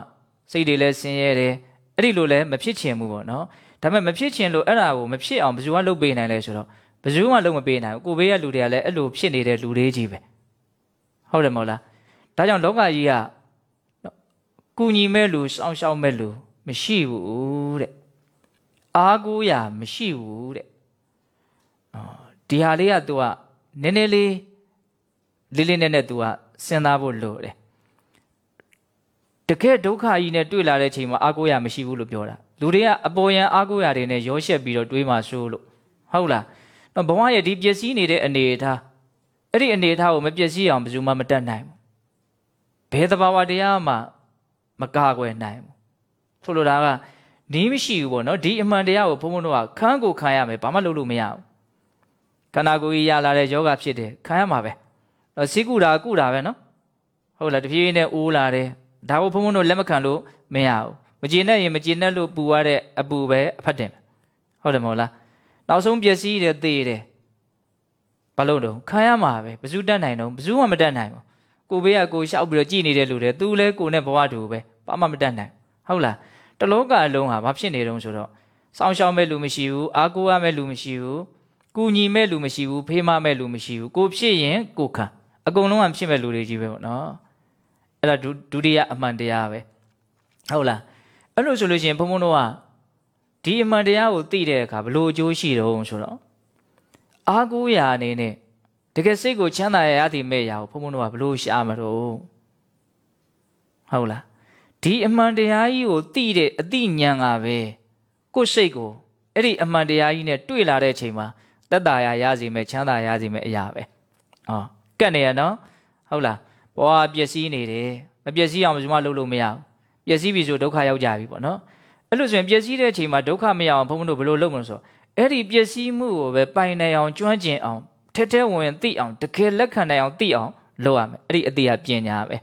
စိတ်တွေလည်းဆင်းရဲတယ်အဲ့ဒီလိုလည်းမဖြစ်ချင်ဘူးပေါ့နော်ဒါပေမဲ့မဖြစ်ချင်လို့အဲ့ဒါကိုမဖြစ်အောင်ဘယ်သူမှလုပ်ပေးနိုင်လဲဆိုတော့ဘယ်သူမှလုပ်မပေးနိုင်ဘူးကိုဘေးကလူတွေကလည်းအဲ့လိုဖြစ်နေတဲ့လူတွေကြီးပဲဟုတ်တယ်မဟုတ်လားဒါကြောင့်လောကကြီးက ကူညီမဲ့လူစောင့်ရှောက်မဲ့လူမရှိဘူးတဲ့အားကိုးရာမရှိဘူးတဲ့အော်ဒီဟာလေးက तू ကနည်းနည်းလေးလေးလေးနက်နက် तू ကစဉ်းစားဖို့လိုတယ်တကယ်ဒုက္ခကြီးနဲ့တွေ့လာတဲ့ချိန်မှာအားကိုးရာမရှိဘူးလို့ပြောတာလူတွေကအပေါ်ယံအားကိုးရာတွေနဲ့ရောရှက်ပြီးတော့တွေးမှဆိုးလို့ဟုတ်လားတော့ဘဝရဲ့ဒီပျက်စီးနေတဲ့အနေအထားအဲ့ဒီအနေအထားကိုမပျက်စီးအောင်ဘယ်သူမှမတတ်နိုင်ဘူးဘယ်သဘာဝတရားမှ မကာကွယ်နိုင်ဘူးဆိုလိုတာကနီးမရှိဘူးပေါ့နော်ဒီအမှန်တရားကိုဘုံဘုံတို့ကခန်းကိုခံရမယ်ဘာမှလုပ်လို့မရဘူးခန္ဓာကိုယ်ကြီးရလာတဲ့ယောဂဖြစ်တယ်ခံရမှာပဲတော့စိကုတာကုတာပဲနော်ဟုတ်လားတဖြည်းဖြည်းနဲ့အိုးလာတယ်ဒါကိုဘုံဘုံတို့လက်မခံလို့မရဘူးမကျေနပ်ရင်မကျေနပ်လို့ပူရတဲ့အပူပဲအဖတ်တယ်ဟုတ်တယ်မဟုတ်လားနောက်ဆုံးပျက်စီးတယ်သေတယ်ဘာလို့တော့ခံရမှာပဲဘယ်သူတတ်နိုင်တော့ဘယ်သူမှမတတ်နိုင်ဘူး ကိုဘေးကကိုရှောက်ပြီးတော့ကြည်နေတဲ့လူတွေသူလဲကိုနဲ့ဘဝတူပဲဘာမှမတတ်နိုင်ဟုတ်လားတလောကအလုံးဟာဘာဖြစ်နေတုံးဆိုတော့စောင်းရှောင်းမဲ့လူမရှိဘူးအားကိုးရမဲ့လူမရှိဘူးကူညီမဲ့လူမရှိဘူးဖေးမမဲ့လူမရှိဘူးကိုဖြစ်ရင်ကိုခံအကုန်လုံးကဖြစ်မဲ့လူတွေကြီးပဲပေါ့နော်အဲ့ဒါဒုတိယအမှန်တရားပဲဟုတ်လားအဲ့လိုဆိုလို့ရှိရင်ဘုံဘုံတို့ကဒီအမှန်တရားကိုသိတဲ့အခါဘလို့အကျိုးရှိတော့ဆိုတော့အားကိုးရာအနေနဲ့ တကယ်စိတ်ကိုချမ်းသာရရသည်မဲ့ရာကိုဘုံဘုံတို့ကဘလို့ရှာမလို့ဟုတ်လားဒီအမှန်တရားကြီးကိုသိတဲ့အသိဉာဏ်ကပဲကိုယ်စိတ်ကိုအဲ့ဒီအမှန်တရားကြီးနဲ့တွေ့လာတဲ့အချိန်မှာတက်တာရရစီမဲ့ချမ်းသာရစီမဲ့အရာပဲဟောကတ်နေရနော်ဟုတ်လားဘဝပျက်စီးနေတယ်မပျက်စီးအောင်ဘယ်သူမှလုပ်လို့မရဘူးပျက်စီးပြီဆိုဒုက္ခရောက်ကြပြီပေါ့နော်အဲ့လိုဆိုရင်ပျက်စီးတဲ့အချိန်မှာဒုက္ခမရအောင်ဘုန်းဘုန်းတို့ဘယ်လိုလုပ်မလို့ဆိုအဲ့ဒီပျက်စီးမှုကိုပဲပိုင်နိုင်အောင်ကျွမ်းကျင်အောင် ထဲထဲဝင်ဝင်သိအောင်တကယ်လက်ခံနိုင်အောင်သိအောင်လုပ်ရမယ်အဲ့ဒီအတိအပညာပဲ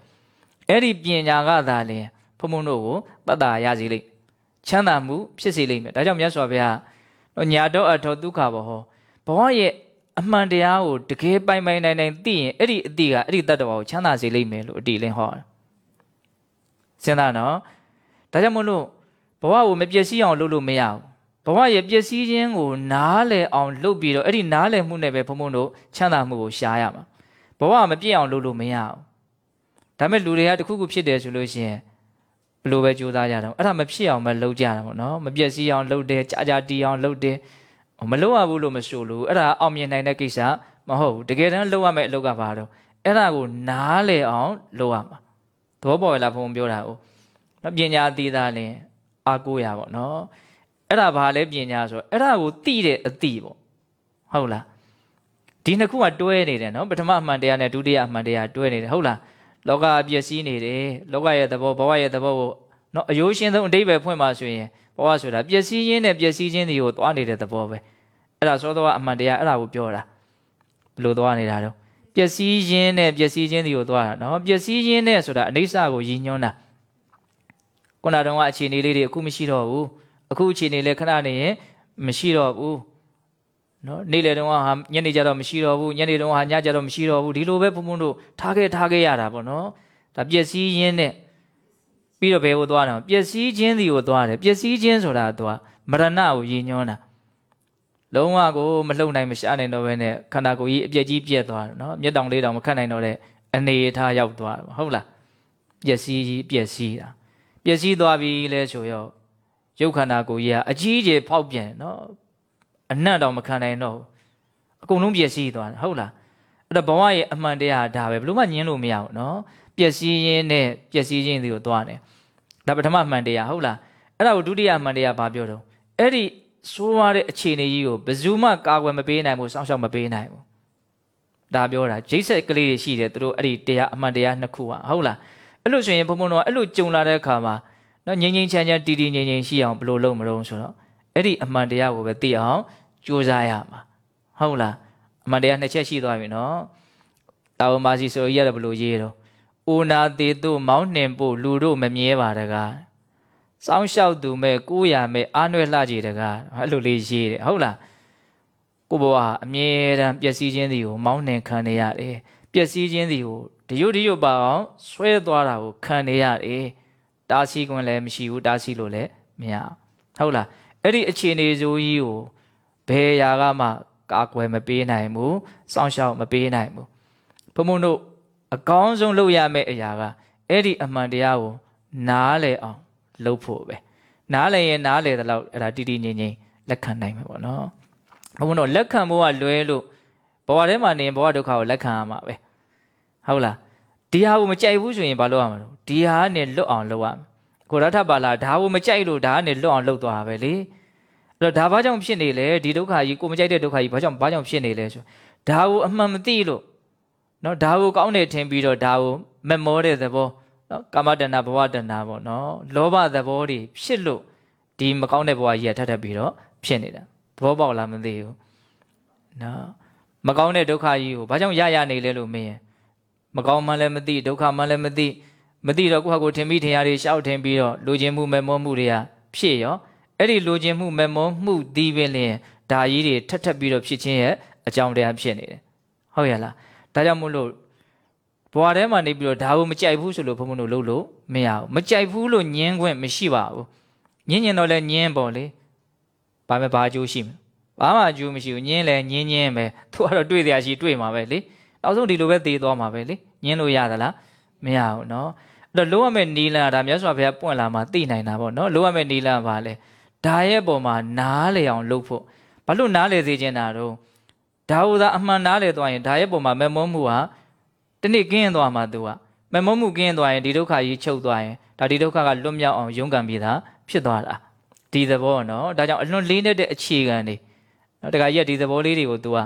အဲ့ဒီပညာကသာလျှင်ဘုံဘုံတို့ကိုတတ်တာရစီလိမ့်ချမ်းသာမှုဖြစ်စေလိမ့်မယ်ဒါကြောင့်မြတ်စွာဘုရားညာတော့အထောဒုက္ခဘောဟောဘဝရဲ့အမှန်တရားကိုတကယ်ပိုင်ပိုင်နိုင်နိုင်သိရင်အဲ့ဒီအတိကအဲ့ဒီတတ္တဝါကိုချမ်းသာစေလိမ့်မယ်လို့အတိလင်းဟောတယ်စဉ်းစားနော်ဒါကြောင့်မလို့ဘဝကိုမပျက်စီးအောင်လုပ်လို့မရဘူး ဘဝရဲ့ပျက်စီးခြင်းကိုနားလည်အောင်လုပ်ပြီးတော့အဲ့ဒီနားလည်မှုနဲ့ပဲဘုံဘုံတို့ချမ်းသာမှုကိုရှားရမှာဘဝမပြည့်အောင်လုပ်လို့မရဘူးဒါမဲ့လူတွေကတခုခုဖြစ်တယ်ဆိုလို့ရှိရင်ဘလို့ပဲကြိုးစားကြတော့အဲ့ဒါမဖြစ်အောင်မလုပ်ကြတာပေါ့နော်မပျက်စီးအောင်လုပ်တယ်ကြာကြာတီးအောင်လုပ်တယ်မလုပ်ရဘူးလို့မဆိုလို့အဲ့ဒါအောင်မြင်နိုင်တဲ့ကိစ္စမဟုတ်ဘူးတကယ်တမ်းလုပ်ရမယ့်အလုပ်ကဘာတော့အဲ့ဒါကိုနားလည်အောင်လုပ်ရမှာသဘောပေါက်ရလားဘုံပြောတာ哦နော်ပညာသေးတာလင်အာကိုရပါတော့ အဲ့ဒါဘာလဲပညာဆိုအဲ့ဒါကိုသိတဲ့အသိပေါ့ဟုတ်လားဒီနှစ်ခုကတွဲနေတယ်နော်ပထမအမှန်တရားနဲ့ဒုတိယအမှန်တရားတွဲနေတယ်ဟုတ်လားလောကပျက်စီးနေတယ်လောကရဲ့သဘောဘဝရဲ့သဘောကိုနော်အယိုးရှင်းဆုံးအတိပ္ပယ်ဖွင့်ပါဆိုရင်ဘဝဆိုတာပျက်စီးခြင်းနဲ့ပျက်စီးခြင်းတွေကိုသွားနေတဲ့သဘောပဲအဲ့ဒါသောသောအမှန်တရားအဲ့ဒါကိုပြောတာဘယ်လိုသွားနေတာတော့ပျက်စီးခြင်းနဲ့ပျက်စီးခြင်းတွေကိုသွားတာနော်ပျက်စီးခြင်းနဲ့ဆိုတာအနိစ္စကိုရည်ညွှန်းတာခုနတုန်းကအခြေအနေလေးတွေအခုမရှိတော့ဘူး အခုအခြေအနေလေးခဏနေရင်မရှိတော့ဘူးနော်နေ့လေတုန်းကဟာညနေကျတော့မရှိတော့ဘူးညနေတုန်းကဟာညကျတော့မရှိတော့ဘူးဒီလိုပဲဘုံဘုံတို့ထားခဲ့ထားခဲ့ရတာပေါ့နော်ဒါပျက်စီးခြင်းနဲ့ပြီးတော့ဘယ်ကိုသွားတာပျက်စီးခြင်းစီကိုသွားတယ်ပျက်စီးခြင်းဆိုတာသွားမရဏကိုရည်ညွှန်းတာလုံးဝကိုမလှုပ်နိုင်မရှားနိုင်တော့ဘဲနဲ့ခန္ဓာကိုယ်ကြီးအပြက်ကြီးပြက်သွားတယ်နော်မျက်တောင်လေးတောင်မခတ်နိုင်တော့တဲ့အနေအထားရောက်သွားတယ်ဟုတ်လားပျက်စီးကြီးပျက်စီးတာပျက်စီးသွားပြီလဲဆိုရော ရုပ်ခန္ဓာကိုယ်ကြီးကအကြီးကြီးဖောက်ပြန်နော်အနံ့တောင်မခံနိုင်တော့အကုန်လုံးပျက်စီးသွားတယ်ဟုတ်လားအဲ့တော့ဘဝရဲ့အမှန်တရားဒါပဲဘလို့မှညင်းလို့မရဘူးနော်ပျက်စီးရင်းနဲ့ပျက်စီးခြင်းတွေကိုသွားတယ်ဒါပထမအမှန်တရားဟုတ်လားအဲ့ဒါကိုဒုတိယအမှန်တရားဘာပြောတော့အဲ့ဒီဆိုးရတဲ့အခြေအနေကြီးကိုဘယ်သူမှကာကွယ်မပေးနိုင်ဘူးစောင့်ရှောက်မပေးနိုင်ဘူးဒါပြောတာဂျိတ်ဆက်ကလေးတွေရှိတယ်သူတို့အဲ့ဒီတရားအမှန်တရားနှစ်ခုอ่ะဟုတ်လားအဲ့လိုဆိုရင်ဘုံဘုံတော့အဲ့လိုကြုံလာတဲ့အခါမှာ နော်ငြိမ်ငြိမ်ချမ်းချမ်းတည်တည်ငြိမ်ငြိမ်ရှိအောင်ဘယ်လိုလုပ်မလို့ဆိုတော့အဲ့ဒီအမှန်တရားကိုပဲသိအောင်ကြိုးစားရမှာဟုတ်လားအမှန်တရားနှစ်ချက်ရှိသွားပြီနော်တာဝမာစီဆိုရရတယ်ဘယ်လိုရေးတော့အိုနာသေးတို့မောင်းနှင်ဖို့လူတို့မမြဲပါတကားစောင်းလျှောက်သူမဲ့ကိုးရမဲ့အားနွယ်လှကြည်တကားအဲ့လိုလေးရေးတယ်ဟုတ်လားကိုဘဝအမြဲတမ်းပျက်စီးခြင်းတွေကိုမောင်းနှင်ခံနေရတယ်ပျက်စီးခြင်းတွေကိုတရွတ်တရွတ်ပါအောင်ဆွဲသွားတာကိုခံနေရတယ် တားဆီးခွင့်လည်းမရှိဘူးတားဆီးလို့လည်းမရဟုတ်လားအဲ့ဒီအခြေအနေဆိုကြီးကိုဘယ်ရာကမှကာကွယ်မပေးနိုင်ဘူးစောင့်ရှောက်မပေးနိုင်ဘူးဘုံဘုံတို့အကောင်းဆုံးလုပ်ရမယ့်အရာကအဲ့ဒီအမှန်တရားကိုနားလေအောင်လုပ်ဖို့ပဲနားလေရင်နားလေတဲ့လောက်အဲ့ဒါတီတီငိမ့်ငိမ့်လက်ခံနိုင်မှာပေါ့နော်ဘုံတော့လက်ခံဖို့ကလွဲလို့ဘဝထဲမှာနေရင်ဘဝဒုက္ခကိုလက်ခံရမှာပဲဟုတ်လား ဒီဟာကိုမကြိုက်ဘူးဆိုရင်ဘာလုပ်ရမလဲဒီဟာကနေလွတ်အောင်လုပ်ရမယ်ကိုရထပါလာဒါကိုမကြိုက်လို့ဒါကနေလွတ်အောင်လုပ်သွားတာပဲလေအဲ့တော့ဒါဘာကြောင့်ဖြစ်နေလဲဒီဒုက္ခကြီးကိုမကြိုက်တဲ့ဒုက္ခကြီးဘာကြောင့်ဘာကြောင့်ဖြစ်နေလဲဆိုဒါကိုအမှန်မသိလို့နော်ဒါကိုကောင်းတယ်ထင်ပြီးတော့ဒါကိုမမောတဲ့သဘောနော်ကာမတဏဘဝတဏပေါ့နော်လောဘသဘောတွေဖြစ်လို့ဒီမကောင်းတဲ့ဘဝကြီးကထပ်ထပ်ပြီးတော့ဖြစ်နေတာသဘောပေါက်လားမသိဘူးနော်မကောင်းတဲ့ဒုက္ခကြီးကိုဘာကြောင့်ရရနေလဲလို့မင်းရင် မကောင်းမှလည်းမသိဒုက္ခမှလည်းမသိမသိတော့ကိုယ့်ဟာကိုယ်ထင်ပြီးထင်ရတွေရှောက်ထင်ပြီးတော့လိုချင်မှုမမောမှုတွေကဖြစ်ရောအဲ့ဒီလိုချင်မှုမမောမှုဒီပင်လျင်ဒါကြီးတွေထပ်ထပ်ပြီးတော့ဖြစ်ခြင်းရဲ့အကြောင်းတရားဖြစ်နေတယ်ဟုတ်ရလားဒါကြောင့်မို့လို့ဘဝထဲမှာနေပြီးတော့ဒါကိုမကြိုက်ဘူးဆိုလို့ဘုံဘုံတို့လုပ်လို့မရဘူးမကြိုက်ဘူးလို့ညင်းခွင့်မရှိပါဘူးညင်းညင်တော့လဲညင်းပေါ့လေဘာမဲ့ဘာအကျိုးရှိမလဲဘာမှအကျိုးမရှိဘူးညင်းလဲညင်းညင်းပဲသူကတော့တွေ့တဲ့အရှိတွေ့မှာပဲလေ နောက်ဆုံးဒီလိုပဲသေသွားမှာပဲလေညင်းလို့ရသလားမရဘူးเนาะအဲ့တော့လုံးဝမဲ့နီလန်ဒါမြတ်စွာဘုရားပွင့်လာမှသိနိုင်တာပေါ့เนาะလုံးဝမဲ့နီလန်ပါလေဒါရဲ့ပုံမှာနားလေအောင်လုပ်ဖို့ဘာလို့နားလေစေချင်တာတော့ဒါဟူသာအမှန်နားလေသွားရင်ဒါရဲ့ပုံမှာမမောမှုဟာတနေ့ကင်းသွားမှာသူကမမောမှုကင်းသွားရင်ဒီဒုက္ခကြီးချုပ်သွားရင်ဒါဒီဒုက္ခကလွတ်မြောက်အောင်ရုန်းကန်ပြီးသားဖြစ်သွားတာဒီသဘောเนาะဒါကြောင့်အလွန်လေးနေတဲ့အခြေခံတွေเนาะတခါကြီးကဒီသဘောလေးတွေကို तू က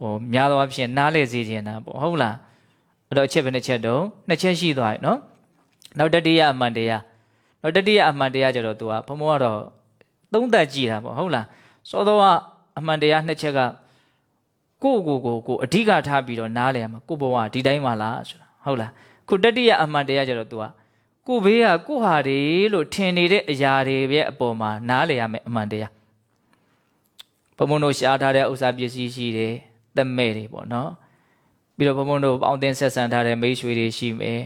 ဟိုများသောအားဖြင့်နားလေစေခြင်းတာပေါ့ဟုတ်လားအဲ့တော့အချက်ပဲနှစ်ချက်တုံးနှစ်ချက်ရှိသွားပြီနော်နောက်တတိယအမှန်တရားနောက်တတိယအမှန်တရားကျတော့ तू ကဘုံဘုံကတော့သုံးသက်ကြည့်တာပေါ့ဟုတ်လားစောသောကအမှန်တရားနှစ်ချက်ကကိုကိုကိုကိုအဓိကထားပြီးတော့နားလေရမှာကိုဘဝဒီတိုင်းပါလားဆိုတာဟုတ်လားခုတတိယအမှန်တရားကျတော့ तू ကကိုဘေးကကိုဟာတွေလို့ထင်နေတဲ့အရာတွေရဲ့အပေါ်မှာနားလေရမယ်အမှန်တရားဘုံဘုံတို့ရှားထားတဲ့ဥစ္စာပစ္စည်းရှိတယ် သက်မဲ့တွေပေါ့နော်ပြီးတော့ဘုံဘုံတို့ပေါင်းတင်ဆက်ဆံထားတဲ့မိတ်ဆွေတွေရှိမယ်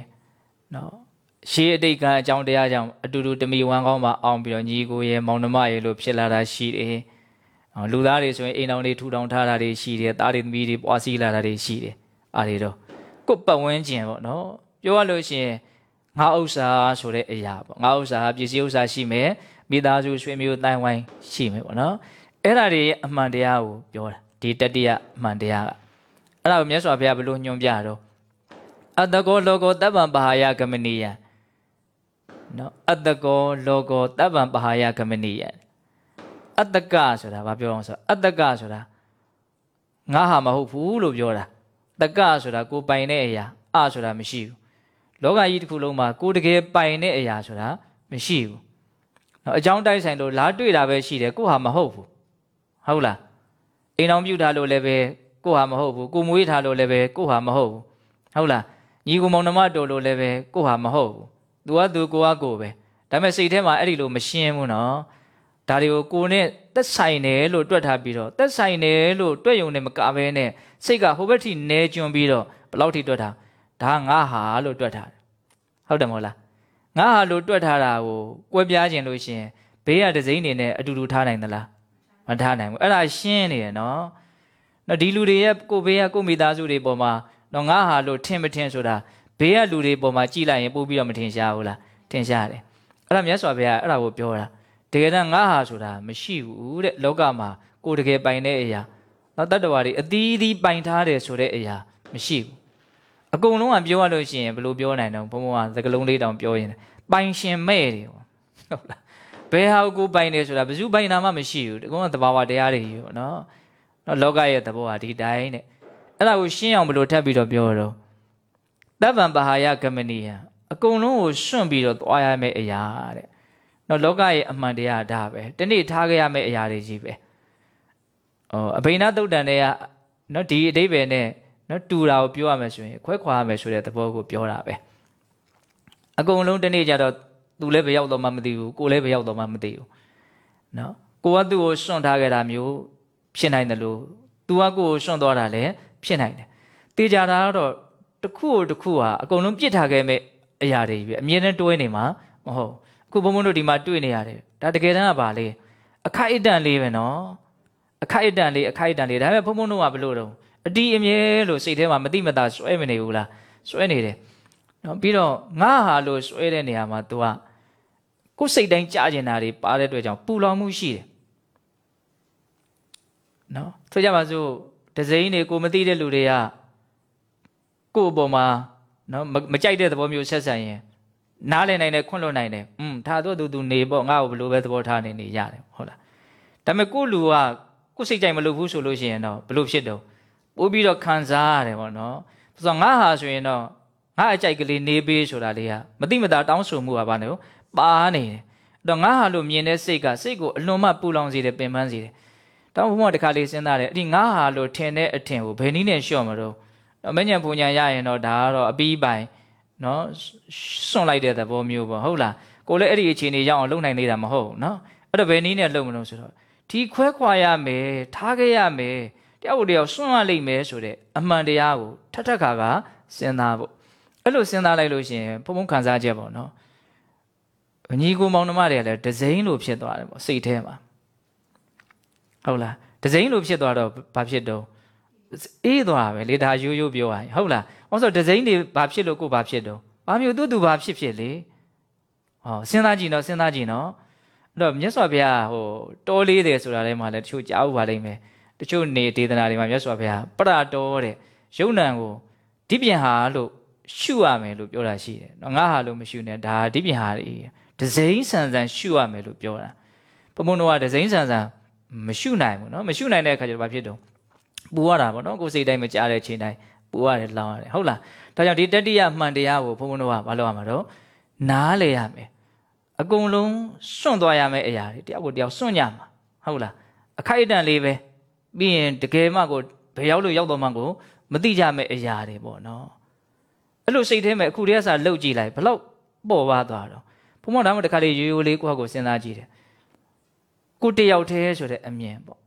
နော်ရှေးအတိတ်ကအကြောင်းတရားကြောင့်အတူတူတမီဝမ်းကောင်းမှာအောင်ပြီးတော့ညီကိုရဲ့မောင်နှမရဲ့လို့ဖြစ်လာတာရှိတယ်။လူသားတွေဆိုရင်အိမ်တော်တွေထူထောင်ထားတာတွေရှိတယ်။သားတွေသမီးတွေပွားစီလာတာတွေရှိတယ်။အားတွေတော့ကိုယ်ပတ်ဝန်းကျင်ပေါ့နော်။ပြောရလို့ရှိရင်ငါဥစ္စာဆိုတဲ့အရာပေါ့။ငါဥစ္စာပစ္စည်းဥစ္စာရှိမယ်။မိသားစုရွှေမျိုးတိုင်ဝိုင်းရှိမယ်ပေါ့နော်။အဲ့ဒါတွေရဲ့အမှန်တရားကိုပြောတာ ဒီတတိယအမှန်တရားကအဲ့ဒါကိုမြတ်စွာဘုရားဘယ်လိုညွှန်ပြတော့အတ္တကောလောကောတပ္ပံပဟာယကမနိယံနော်အတ္တကောလောကောတပ္ပံပဟာယကမနိယအတ္တကဆိုတာဘာပြောအောင်ဆိုအတ္တကဆိုတာငါဟာမဟုတ်ဘူးလို့ပြောတာတကဆိုတာကိုပိုင်တဲ့အရာအဆိုတာမရှိဘူးလောကကြီးတစ်ခုလုံးမှာကိုတကယ်ပိုင်တဲ့အရာဆိုတာမရှိဘူးနော်အကြောင်းတိုက်ဆိုင်လို့လားတွေ့တာပဲရှိတယ်ကိုဟာမဟုတ်ဘူးဟုတ်လား အိမ်အောင်ပြုထားလို့လည်းပဲကိုဟာမဟုတ်ဘူးကိုမွေးထားလို့လည်းပဲကိုဟာမဟုတ်ဘူးဟုတ်လားညီကိုမောင်နှမတော်လို့လည်းပဲကိုဟာမဟုတ်ဘူးသူကသူကိုကကိုပဲဒါပေမဲ့စိတ်ထဲမှာအဲ့ဒီလိုမရှင်းဘူးနော်ဒါတွေကိုကိုနဲ့သက်ဆိုင်တယ်လို့တွက်ထားပြီးတော့သက်ဆိုင်တယ်လို့တွက်ယုံနေမကဘဲနဲ့စိတ်ကဟိုဘက်ထိနဲကျွန်းပြီးတော့ဘယ်လောက်ထိတွက်ထားဒါငါဟာလို့တွက်ထားတယ်ဟုတ်တယ်မဟုတ်လားငါဟာလို့တွက်ထားတာကိုကွဲပြားခြင်းလို့ရှင်ဘေးရဒစိမ့်နေနဲ့အတူတူထားနိုင်သလား မထားနိုင်ဘူးအဲ့ဒါရှင်းနေရနော်နော်ဒီလူတွေရဲ့ကိုဘေးကကိုမိသားစုတွေပေါ်မှာတော့ငါဟာလို့ထင်မထင်ဆိုတာဘေးကလူတွေပေါ်မှာကြည်လိုက်ရင်ပို့ပြီးတော့မထင်ရှားဘူးလားထင်ရှားတယ်အဲ့ဒါမြတ်စွာဘုရားအဲ့ဒါကိုပြောတာတကယ်တမ်းငါဟာဆိုတာမရှိဘူးတဲ့လောကမှာကိုတကယ်ပိုင်တဲ့အရာနောက်တတ္တဝါတွေအသီးသီးပိုင်ထားတယ်ဆိုတဲ့အရာမရှိဘူးအကုန်လုံးကပြောရလို့ရှိရင်ဘယ်လိုပြောနိုင်တော့ဘုံဘုံကသကလုံးလေးတောင်ပြောရင်ပိုင်ရှင်မဲ့တယ်ပေါ့ဟုတ်လား ဘယ်ဟာကိုပိုင်တယ်ဆိုတာဘယ်သူပိုင်တာမှမရှိဘူးဒီကောင်ကသဘာဝတရားတွေကြီးပေါ့နော်နော်လောကရဲ့သဘောဟာဒီတိုင်းတဲ့အဲ့ဒါကိုရှင်းအောင်ဘယ်လိုထပ်ပြီးတော့ပြောတော့တဗ္ဗံပဟာယကမဏိယအကုန်လုံးကိုစွန့်ပြီးတော့သွားရမယ့်အရာတဲ့နော်လောကရဲ့အမှန်တရားဒါပဲတနေ့ထားခဲ့ရမယ့်အရာတွေကြီးပဲဟောအဘိနာတုတ်တန်တွေကနော်ဒီအတိဘယ်နဲ့နော်တူတာကိုပြောရမယ်ဆိုရင်ခွဲခွာရမယ်ဆိုတဲ့သဘောကိုပြောတာပဲအကုန်လုံးတနေ့ကျတော့ သူလည်းဘယ်ရောက်တော့မှမသိဘူးကိုလည်းဘယ်ရောက်တော့မှမသိဘူးနော်ကိုကသူ့ကိုစွန့်ထားခဲ့တာမျိုးဖြစ်နိုင်တယ်လို့သူကကိုကိုစွန့်သွားတာလည်းဖြစ်နိုင်တယ်တေချာတာကတော့တစ်ခုကိုတစ်ခုဟာအကုန်လုံးပြစ်ထားခဲ့မဲ့အရာတွေပဲအမြဲတမ်းတွဲနေမှာမဟုတ်အခုဘုံဘုံတို့ဒီမှာတွေ့နေရတယ်ဒါတကယ်တမ်းကပါလေအခိုက်အတန့်လေးပဲနော်အခိုက်အတန့်လေးအခိုက်အတန့်လေးဒါပေမဲ့ဘုံဘုံတို့ကဘလို့တော့အတီးအမြဲလို့စိတ်ထဲမှာမတိမတာစွဲမနေဘူးလားစွဲနေတယ်နော်ပြီးတော့ငါဟာလို့ဆွဲတဲ့နေရာမှာ तू က ကိုယ်စိတ်တိုင်းကြားကျင်တာတွေပါတဲ့အတွက်ကြောင့်ပူလောင်မှုရှိတယ်နော်ဆိုကြပါစို့ဒဇိန်တွေကိုမသိတဲ့လူတွေကကိုယ့်အပေါ်မှာနော်မမကြိုက်တဲ့သဘောမျိုးဆက်ဆံရင်နားလည်နိုင်တယ်ခွန့်လွတ်နိုင်တယ်อืมဒါတော့သူသူနေပေါ့ငါ့ကိုဘယ်လိုပဲသဘောထားနေနေရတယ်ဟုတ်လားဒါပေမဲ့ကိုယ့်လူကကိုယ်စိတ်ကြိုက်မလို့ဘူးဆိုလို့ရှိရင်တော့ဘယ်လိုဖြစ်တော့ပို့ပြီးတော့ခံစားရတယ်ပေါ့နော်ဆိုတော့ငါဟာဆိုရင်တော့ငါအကြိုက်ကလေးနေပေးဆိုတာလေးကမတိမတာတောင်းဆိုမှုကဘာလဲ ပါနေတယ်အဲ့တော့ငါဟာလို့မြင်တဲ့စိတ်ကစိတ်ကိုအလွန်မှပူလောင်စေတယ်ပင်ပန်းစေတယ်တောင်းဘုံကတခါလေးစဉ်းစားတယ်အဲ့ဒီငါဟာလို့ထင်တဲ့အထင်ကိုဘယ်နည်းနဲ့လျှော့မလို့တော့မညံပူညာရရင်တော့ဒါကတော့အပီးပိုင်နော်စွန့်လိုက်တဲ့သဘောမျိုးပေါ့ဟုတ်လားကိုလည်းအဲ့ဒီအခြေအနေရောက်အောင်လုပ်နိုင်နေတာမဟုတ်ဘူးနော်အဲ့တော့ဘယ်နည်းနဲ့လုပ်မလို့ဆိုတော့ဒီခွဲခွာရမယ်ထားခဲ့ရမယ်တယောက်တယောက်စွန့်ရလိမ့်မယ်ဆိုတဲ့အမှန်တရားကိုထပ်ထပ်ခါကစဉ်းစားဖို့အဲ့လိုစဉ်းစားလိုက်လို့ရှိရင်ဘုံဘုံခံစားချက်ပေါ့နော် ညီကိုမောင်နှမတွေကလည်းဒဇိန်လိုဖြစ်သွားတယ်ပေါ့စိတ်ထဲမှာဟုတ်လားဒဇိန်လိုဖြစ်သွားတော့ဘာဖြစ်တော့အေးသွားပဲလေဒါရိုးရိုးပြောရရင်ဟုတ်လားဟောဆိုဒဇိန်တွေဘာဖြစ်လို့ကိုဘာဖြစ်တော့ဘာမျိုးသူ့သူဘာဖြစ်ဖြစ်လေဟောစဉ်းစားကြည့်နော်စဉ်းစားကြည့်နော်အဲ့တော့မြတ်စွာဘုရားဟိုတောလေးတယ်ဆိုတာလည်းမှလည်းတချို့ကြားဥပါလိမ့်မယ်တချို့နေဒေသနာတွေမှာမြတ်စွာဘုရားပရတော်တဲ့ယုံနံကိုဒီပြန်ဟာလို့ရှုရမယ်လို့ပြောတာရှိတယ်နော်ငါဟာလို့မရှုနဲ့ဒါဒီပြန်ဟာတွေ ဒဇိန်ဆန်ဆန်ရှုရမယ်လို့ပြောတာဘုံဘုံတော့ဒဇိန်ဆန်ဆန်မရှုနိုင်ဘူးနော်မရှုနိုင်တဲ့အခါကျတော့ဘာဖြစ်တော့ပူရတာပေါ့နော်ကိုယ်စိတ်တိုင်းမကြားတဲ့အချိန်တိုင်းပူရတယ်လောင်ရတယ်ဟုတ်လားဒါကြောင့်ဒီတတိယမှန်တရားကိုဘုံဘုံတော့ဘာလုပ်ရမှာတော့နားလေရမယ်အကုန်လုံးစွန့်သွားရမယ့်အရာတွေတယောက်ကိုတယောက်စွန့်ကြမှာဟုတ်လားအခိုက်အတန့်လေးပဲပြီးရင်တကယ်မှကိုဘယ်ရောက်လို့ရောက်တော့မှကိုမသိကြမယ့်အရာတွေပေါ့နော်အဲ့လိုစိတ်ထဲမှာအခုတည်းကစားလှုပ်ကြည့်လိုက်ဘလောက်ပေါ်ပါသွားတော့ ဘုံမောင်ဒါမှတခါလေးရိုးရိုးလေးကိုယ့်ဟာကိုစဉ်းစားကြည့်တယ်ကိုတယောက်တည်းဆိုတဲ့အမြင်ပေါ့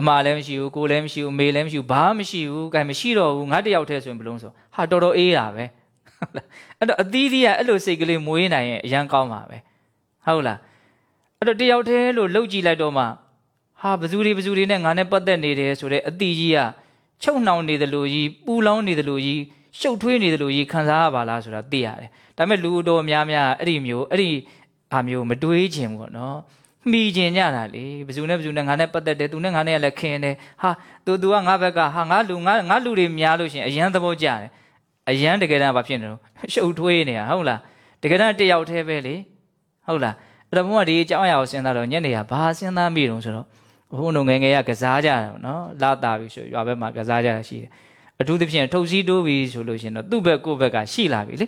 အမလည်းမရှိဘူးကိုလည်းမရှိဘူးမေလည်းမရှိဘူးဘာမှမရှိဘူးကဲမရှိတော့ဘူးငါတယောက်တည်းဆိုရင်ဘယ်လုံးဆိုဟာတော်တော်အေးတာပဲအဲ့တော့အသီးသီးကအဲ့လိုစိတ်ကလေးမွေးနိုင်ရင်အရန်ကောင်းပါပဲဟုတ်လားအဲ့တော့တယောက်တည်းလို့လှုပ်ကြည့်လိုက်တော့မှဟာဘဇူတွေဘဇူတွေနဲ့ငါနဲ့ပတ်သက်နေတယ်ဆိုတဲ့အသီးကြီးကချုပ်နှောင်နေတယ်လို့ကြီးပူလောင်နေတယ်လို့ကြီးရှုပ်ထွေးနေတယ်လို့ကြီးခံစားရပါလားဆိုတာသိရတယ် ဒါပေမဲ့လူတော်များများအဲ့ဒီမျိုးအဲ့ဒီအမျိုးမတွေးခြင်းပေါ့နော်မှီကျင်ကြတာလေဘယ်သူနဲ့ဘယ်သူနဲ့ငါနဲ့ပတ်သက်တယ်သူနဲ့ငါနဲ့လည်းခင်တယ်ဟာသူသူကငါဘက်ကဟာငါလူငါငါလူတွေများလို့ရှိရင်အရန်သဘောကျတယ်အရန်တကယ်တမ်းဘာဖြစ်နေတော့ရှုပ်ထွေးနေတာဟုတ်လားတကယ်တမ်းတယောက်တည်းပဲလေဟုတ်လားအဲ့တော့ဘုရားဒီအကြောင်းအရာကိုစဉ်းစားတော့ညနေကဘာစဉ်းစားမိတုံးဆိုတော့ဘုန်းတော်ငယ်ငယ်ကကစားကြတယ်နော်လာတာပြီဆိုရွာဘက်မှာကစားကြတာရှိတယ်အထူးသဖြင့်ထုတ်စည်းတိုးပြီဆိုလို့ရှိရင်တော့သူ့ဘက်ကိုယ့်ဘက်ကရှိလာပြီလေ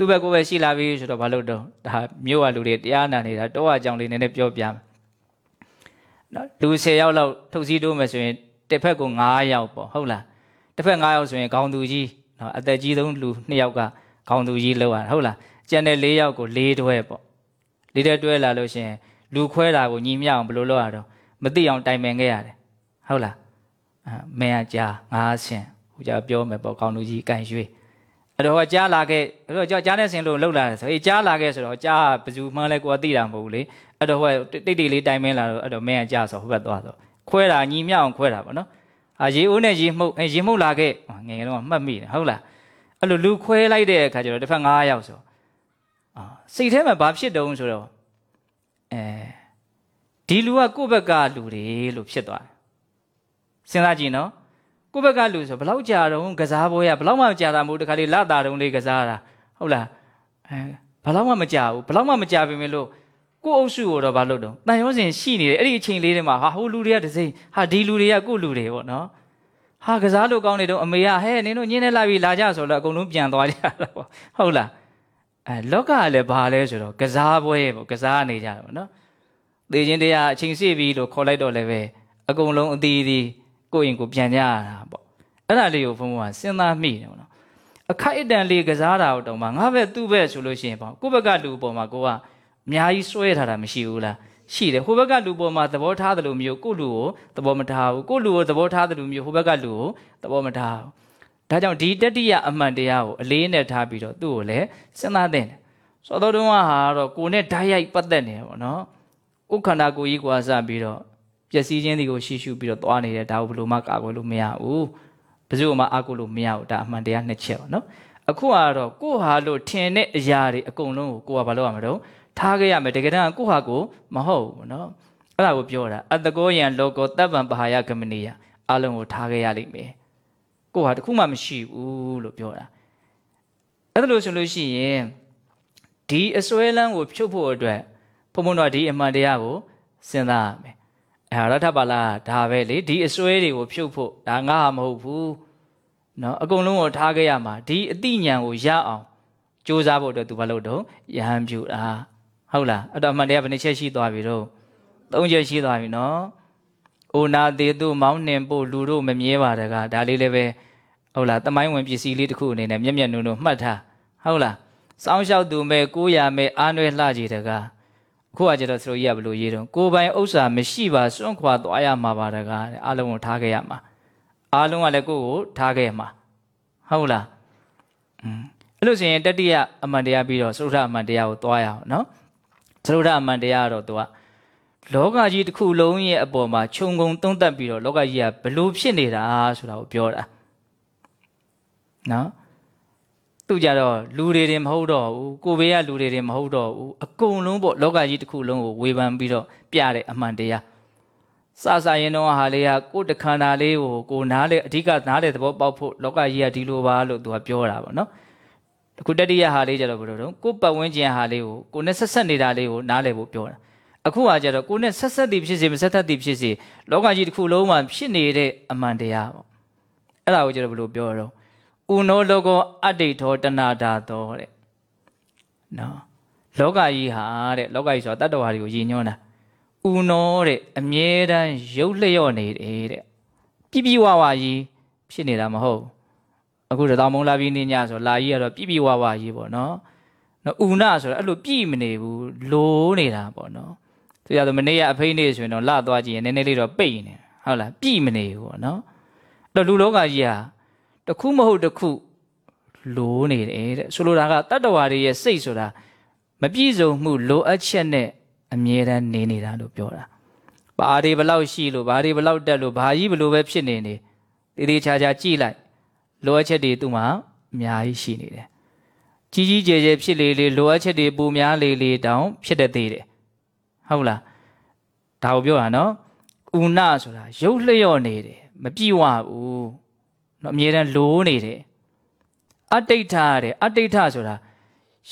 သူ့ဘက်ကိုယ်ပဲရှိလာပြီဆိုတော့ဘာလို့တော့ဒါမြို့ကလူတွေတရားနာနေတာတောအကြောင်းလေးနည်းနည်းပြောပြမယ်နော်လူ10ယောက်လောက်ထုတ်စည်းတိုးမယ်ဆိုရင်တစ်ဖက်က9ယောက်ပေါ့ဟုတ်လားတစ်ဖက်9ယောက်ဆိုရင်ခေါင်းသူကြီးနော်အသက်ကြီးဆုံးလူ2ယောက်ကခေါင်းသူကြီးလောက်ရဟုတ်လားကျန်တဲ့4ယောက်ကို၄တွဲပေါ့၄တွဲတွဲလာလို့ရှိရင်လူခွဲတာကိုညီမျှအောင်ဘယ်လိုလုပ်ရတော့မသိအောင်တိုင်ပင်ခဲ့ရတယ်ဟုတ်လားအဲမင်းကကြားငါးဆင်ဟိုကြပြောမယ်ပေါ့ခေါင်းသူကြီးကန်ရွှေ့အဲ့ တော့ကြားလာခဲ့အဲ့တော့ကြားတဲ့ဆင်လို့လှုပ်လာတယ်ဆိုအေးကြားလာခဲ့ဆိုတော့ကြားဘယ်သူမှလည်းကိုယ်သိတာမဟုတ်ဘူးလေအဲ့တော့ဟိုတိတ်တိတ်လေးတိုင်မင်းလာတော့အဲ့တော့မင်းကကြားဆိုဟိုဘက်သွားဆိုခွဲတာညီမြောက်အောင်ခွဲတာပေါ့နော်အာရေအိုးနဲ့ရေမှုတ်အဲရေမှုတ်လာခဲ့ငယ်ငယ်တော့မှတ်မိတယ်ဟုတ်လားအဲ့လိုလူခွဲလိုက်တဲ့အခါကျတော့တစ်ဖက်9ယောက်ဆိုအာစိတ်ထဲမှာဘာဖြစ်တုံးဆိုတော့အဲဒီလူကကိုယ့်ဘက်ကလူတွေလို့ဖြစ်သွားတယ်စဉ်းစားကြည့်နော် ကိုယ့်ဘက်ကလူဆိုဘလောက်ကြာတော့ကစားပွဲရဘလောက်မှကြာတာမဟုတ်တခါလေးလတာတုံးလေးကစားတာဟုတ်လားအဲဘလောက်မှမကြာဘူးဘလောက်မှမကြာပြီမလို့ကိုအုပ်စုကိုတော့ဘာလုပ်တော့တန်ရောစင်ရှိနေတယ်အဲ့ဒီအချိန်လေးတွေမှာဟာဟိုလူတွေကတစိမ့်ဟာဒီလူတွေကကိုလူတွေပေါ့နော်ဟာကစားလို့ကောင်းနေတော့အမေကဟဲ့နင်တို့ညင်းနေလာပြီလာကြဆိုတော့အကုန်လုံးပြန်သွားကြတာပေါ့ဟုတ်လားအဲလောကကလည်းဘာလဲဆိုတော့ကစားပွဲပေါ့ကစားနေကြတယ်ပေါ့နော်သေခြင်းတရားအချိန်စီပြီလို့ခေါ်လိုက်တော့လည်းပဲအကုန်လုံးအသီးသီး ကိုယ့်ရင်ကိုပြန်ကြရတာပေါ့အဲ့ဒါလေးကိုဘုံဘုံကစဉ်းစားမိတယ်ပေါ့နော်အခိုက်အတန့်လေးကစားတာတော့မှငါဘက်သူ့ဘက်ဆိုလို့ရှိရင်ပေါ့ကိုယ့်ဘက်ကလူပေါ်မှာကိုကအများကြီးစွဲထားတာမရှိဘူးလားရှိတယ်ဟိုဘက်ကလူပေါ်မှာသဘောထားတယ်လို့မျိုးကိုယ့်လူကိုသဘောမထားဘူးကိုယ့်လူကိုသဘောထားတယ်လို့မျိုးဟိုဘက်ကလူကိုသဘောမထားဘူးဒါကြောင့်ဒီတတိယအမှန်တရားကိုအလေးနဲ့ထားပြီးတော့သူ့ကိုလည်းစဉ်းစားသင့်တယ်စောတော်တုန်းကဟာတော့ကိုနဲ့ဓာတ်ရိုက်ပတ်သက်နေတယ်ပေါ့နော်ဥက္ခန္ဓာကိုကြီးကွာစပြီးတော့ ပျက်စီးခြင်းတွေကိုရှိရှုပြီးတော့သွားနေတယ်ဒါကိုဘယ်လိုမှကာကွယ်လို့မရဘူးဘယ်သူမှအားကိုးလို့မရဘူးဒါအမှန်တရားနှစ်ချက်ပါနော်အခုကတော့ကိုဟာလို့ထင်တဲ့အရာတွေအကုန်လုံးကိုကိုကဘာလုပ်ရမလို့ထားခဲ့ရမယ်တကယ်တမ်းကိုဟာကိုမဟုတ်ဘူးနော်အဲ့ဒါကိုပြောတာအတကောယံလောကောတပ်ပံပဟာယကမနိယအလုံးကိုထားခဲ့ရလိမ့်မယ်ကိုဟာတခုမှမရှိဘူးလို့ပြောတာအဲ့ဒါလို့ဆိုလို့ရှိရင်ဒီအစွဲလန်းကိုဖြုတ်ဖို့အတွက်ဘုံဘုံတော်ဒီအမှန်တရားကိုစဉ်းစားရမယ် အဲရထပါလာဒါပဲလေဒီအစွဲတွေကိုဖြုတ်ဖို့ဒါငါမဟုတ်ဘူးနော်အကုန်လုံးကိုထားခဲ့ရမှာဒီအတိညာကိုရအောင်ကြိုးစားဖို့အတွက်သူဘာလုပ်တော့ယဟန်ပြူတာဟုတ်လားအဲ့တော့အမှန်တရားဘယ်နှချက်ရှိသွားပြီတော့သုံးချက်ရှိသွားပြီနော်အိုနာတေတုမောင်းနှင်ဖို့လူတို့မမြဲပါတကားဒါလေးလည်းပဲဟုတ်လားတမိုင်းဝင်ပစ္စည်းလေးတစ်ခုအနေနဲ့မျက်မျက်နှုံနှုံမှတ်ထားဟုတ်လားစောင်းလျှောက်သူမဲ့ကိုးရမဲ့အားနွဲလှကြည်တကား ခုကကျတော့ဆိုကြီးကဘလို့ရေးတော့ကိုပိုင်ဥစ္စာမရှိပါစွန့်ခွာသွားရမှာပါတကားအားလုံးကိုထားခဲ့ရမှာအားလုံးကလည်းကိုယ့်ကိုထားခဲ့မှာဟုတ်လားอืมအဲ့လို့ဆိုရင်တတိယအမှန်တရားပြီးတော့သုဒ္ဓအမှန်တရားကိုသွားရအောင်နော်သုဒ္ဓအမှန်တရားကတော့သူကလောကကြီးတစ်ခုလုံးရဲ့အပေါ်မှာခြုံငုံသုံးသပ်ပြီးတော့လောကကြီးကဘလို့ဖြစ်နေတာဆိုတာကိုပြောတာနော် သူကြတော့လူတွေတွေမဟုတ်တော့ဘူးကိုဘေးကလူတွေတွေမဟုတ်တော့ဘူးအကုန်လုံးပေါ့လောကကြီးတစ်ခုလုံးကိုဝေဖန်ပြီးတော့ပြတဲ့အမှန်တရားစစရင်တော့ဟာလေးကကိုယ်တခန္ဓာလေးကိုကိုနားလေအဓိကနားလေသဘောပေါက်ဖို့လောကကြီးကဒီလိုပါလို့သူကပြောတာပေါ့နော်အခုတတိယဟာလေးကြတော့ဘယ်လိုတော့ကိုယ်ပတ်ဝန်းကျင်ဟာလေးကိုကိုနဲ့ဆက်ဆက်နေတာလေးကိုနားလေဖို့ပြောတာအခုကကြတော့ကိုနဲ့ဆက်ဆက်သည်ဖြစ်စေမဆက်ဆက်သည်ဖြစ်စေလောကကြီးတစ်ခုလုံးမှာဖြစ်နေတဲ့အမှန်တရားပေါ့အဲ့ဒါကိုကြတော့ဘယ်လိုပြောတော့ ဥနောလောကောအတ္တိထောတဏတာသောတဲ့နော်လောကကြီးဟာတဲ့လောကကြီးဆိုတာတတ္တဝါတွေကိုရည်ညွှန်းတာဥနောတဲ့အမြဲတမ်းရုပ်လျော့နေတယ်တဲ့ပြပြဝဝကြီးဖြစ်နေတာမဟုတ်အခုတတော်မုံလာပြီးနေညဆိုလာကြီးကတော့ပြပြဝဝကြီးပေါ့နော်နော်ဥနာဆိုတော့အဲ့လိုပြည့်မနေဘူးလိုးနေတာပေါ့နော်သူရတော့မနေ့ကအဖိနေဆိုရင်တော့လာသွားကြည့်ရင်နည်းနည်းလေးတော့ပိတ်နေဟုတ်လားပြည့်မနေဘူးပေါ့နော်အဲ့တော့လူလောကကြီးဟာ တစ်ခုမဟုတ်တစ်ခုလိုးနေတယ်တဲ့ဆိုလိုတာကတတ္တဝါတွေရဲ့စိတ်ဆိုတာမပြည့်စုံမှုလိုအပ်ချက်နဲ့အမြဲတမ်းနေနေတာလို့ပြောတာဘာတွေဘလောက်ရှိလို့ဘာတွေဘလောက်တက်လို့ဘာကြီးဘလို့ပဲဖြစ်နေနေတေးသေးချာချာကြည့်လိုက်လိုအပ်ချက်တွေသူ့မှာအများကြီးရှိနေတယ်ကြီးကြီးကျယ်ကျယ်ဖြစ်လေလေလိုအပ်ချက်တွေပိုများလေလေတောင်ဖြစ်တတ်သေးတယ်ဟုတ်လားဒါကိုပြောတာနော်ဥနာဆိုတာရုပ်လျော့နေတယ်မပြည့်ဝဘူး နော်အမြဲတမ်းလိုးနေတယ်အတိတ်ထတဲ့အတိတ်ထဆိုတာ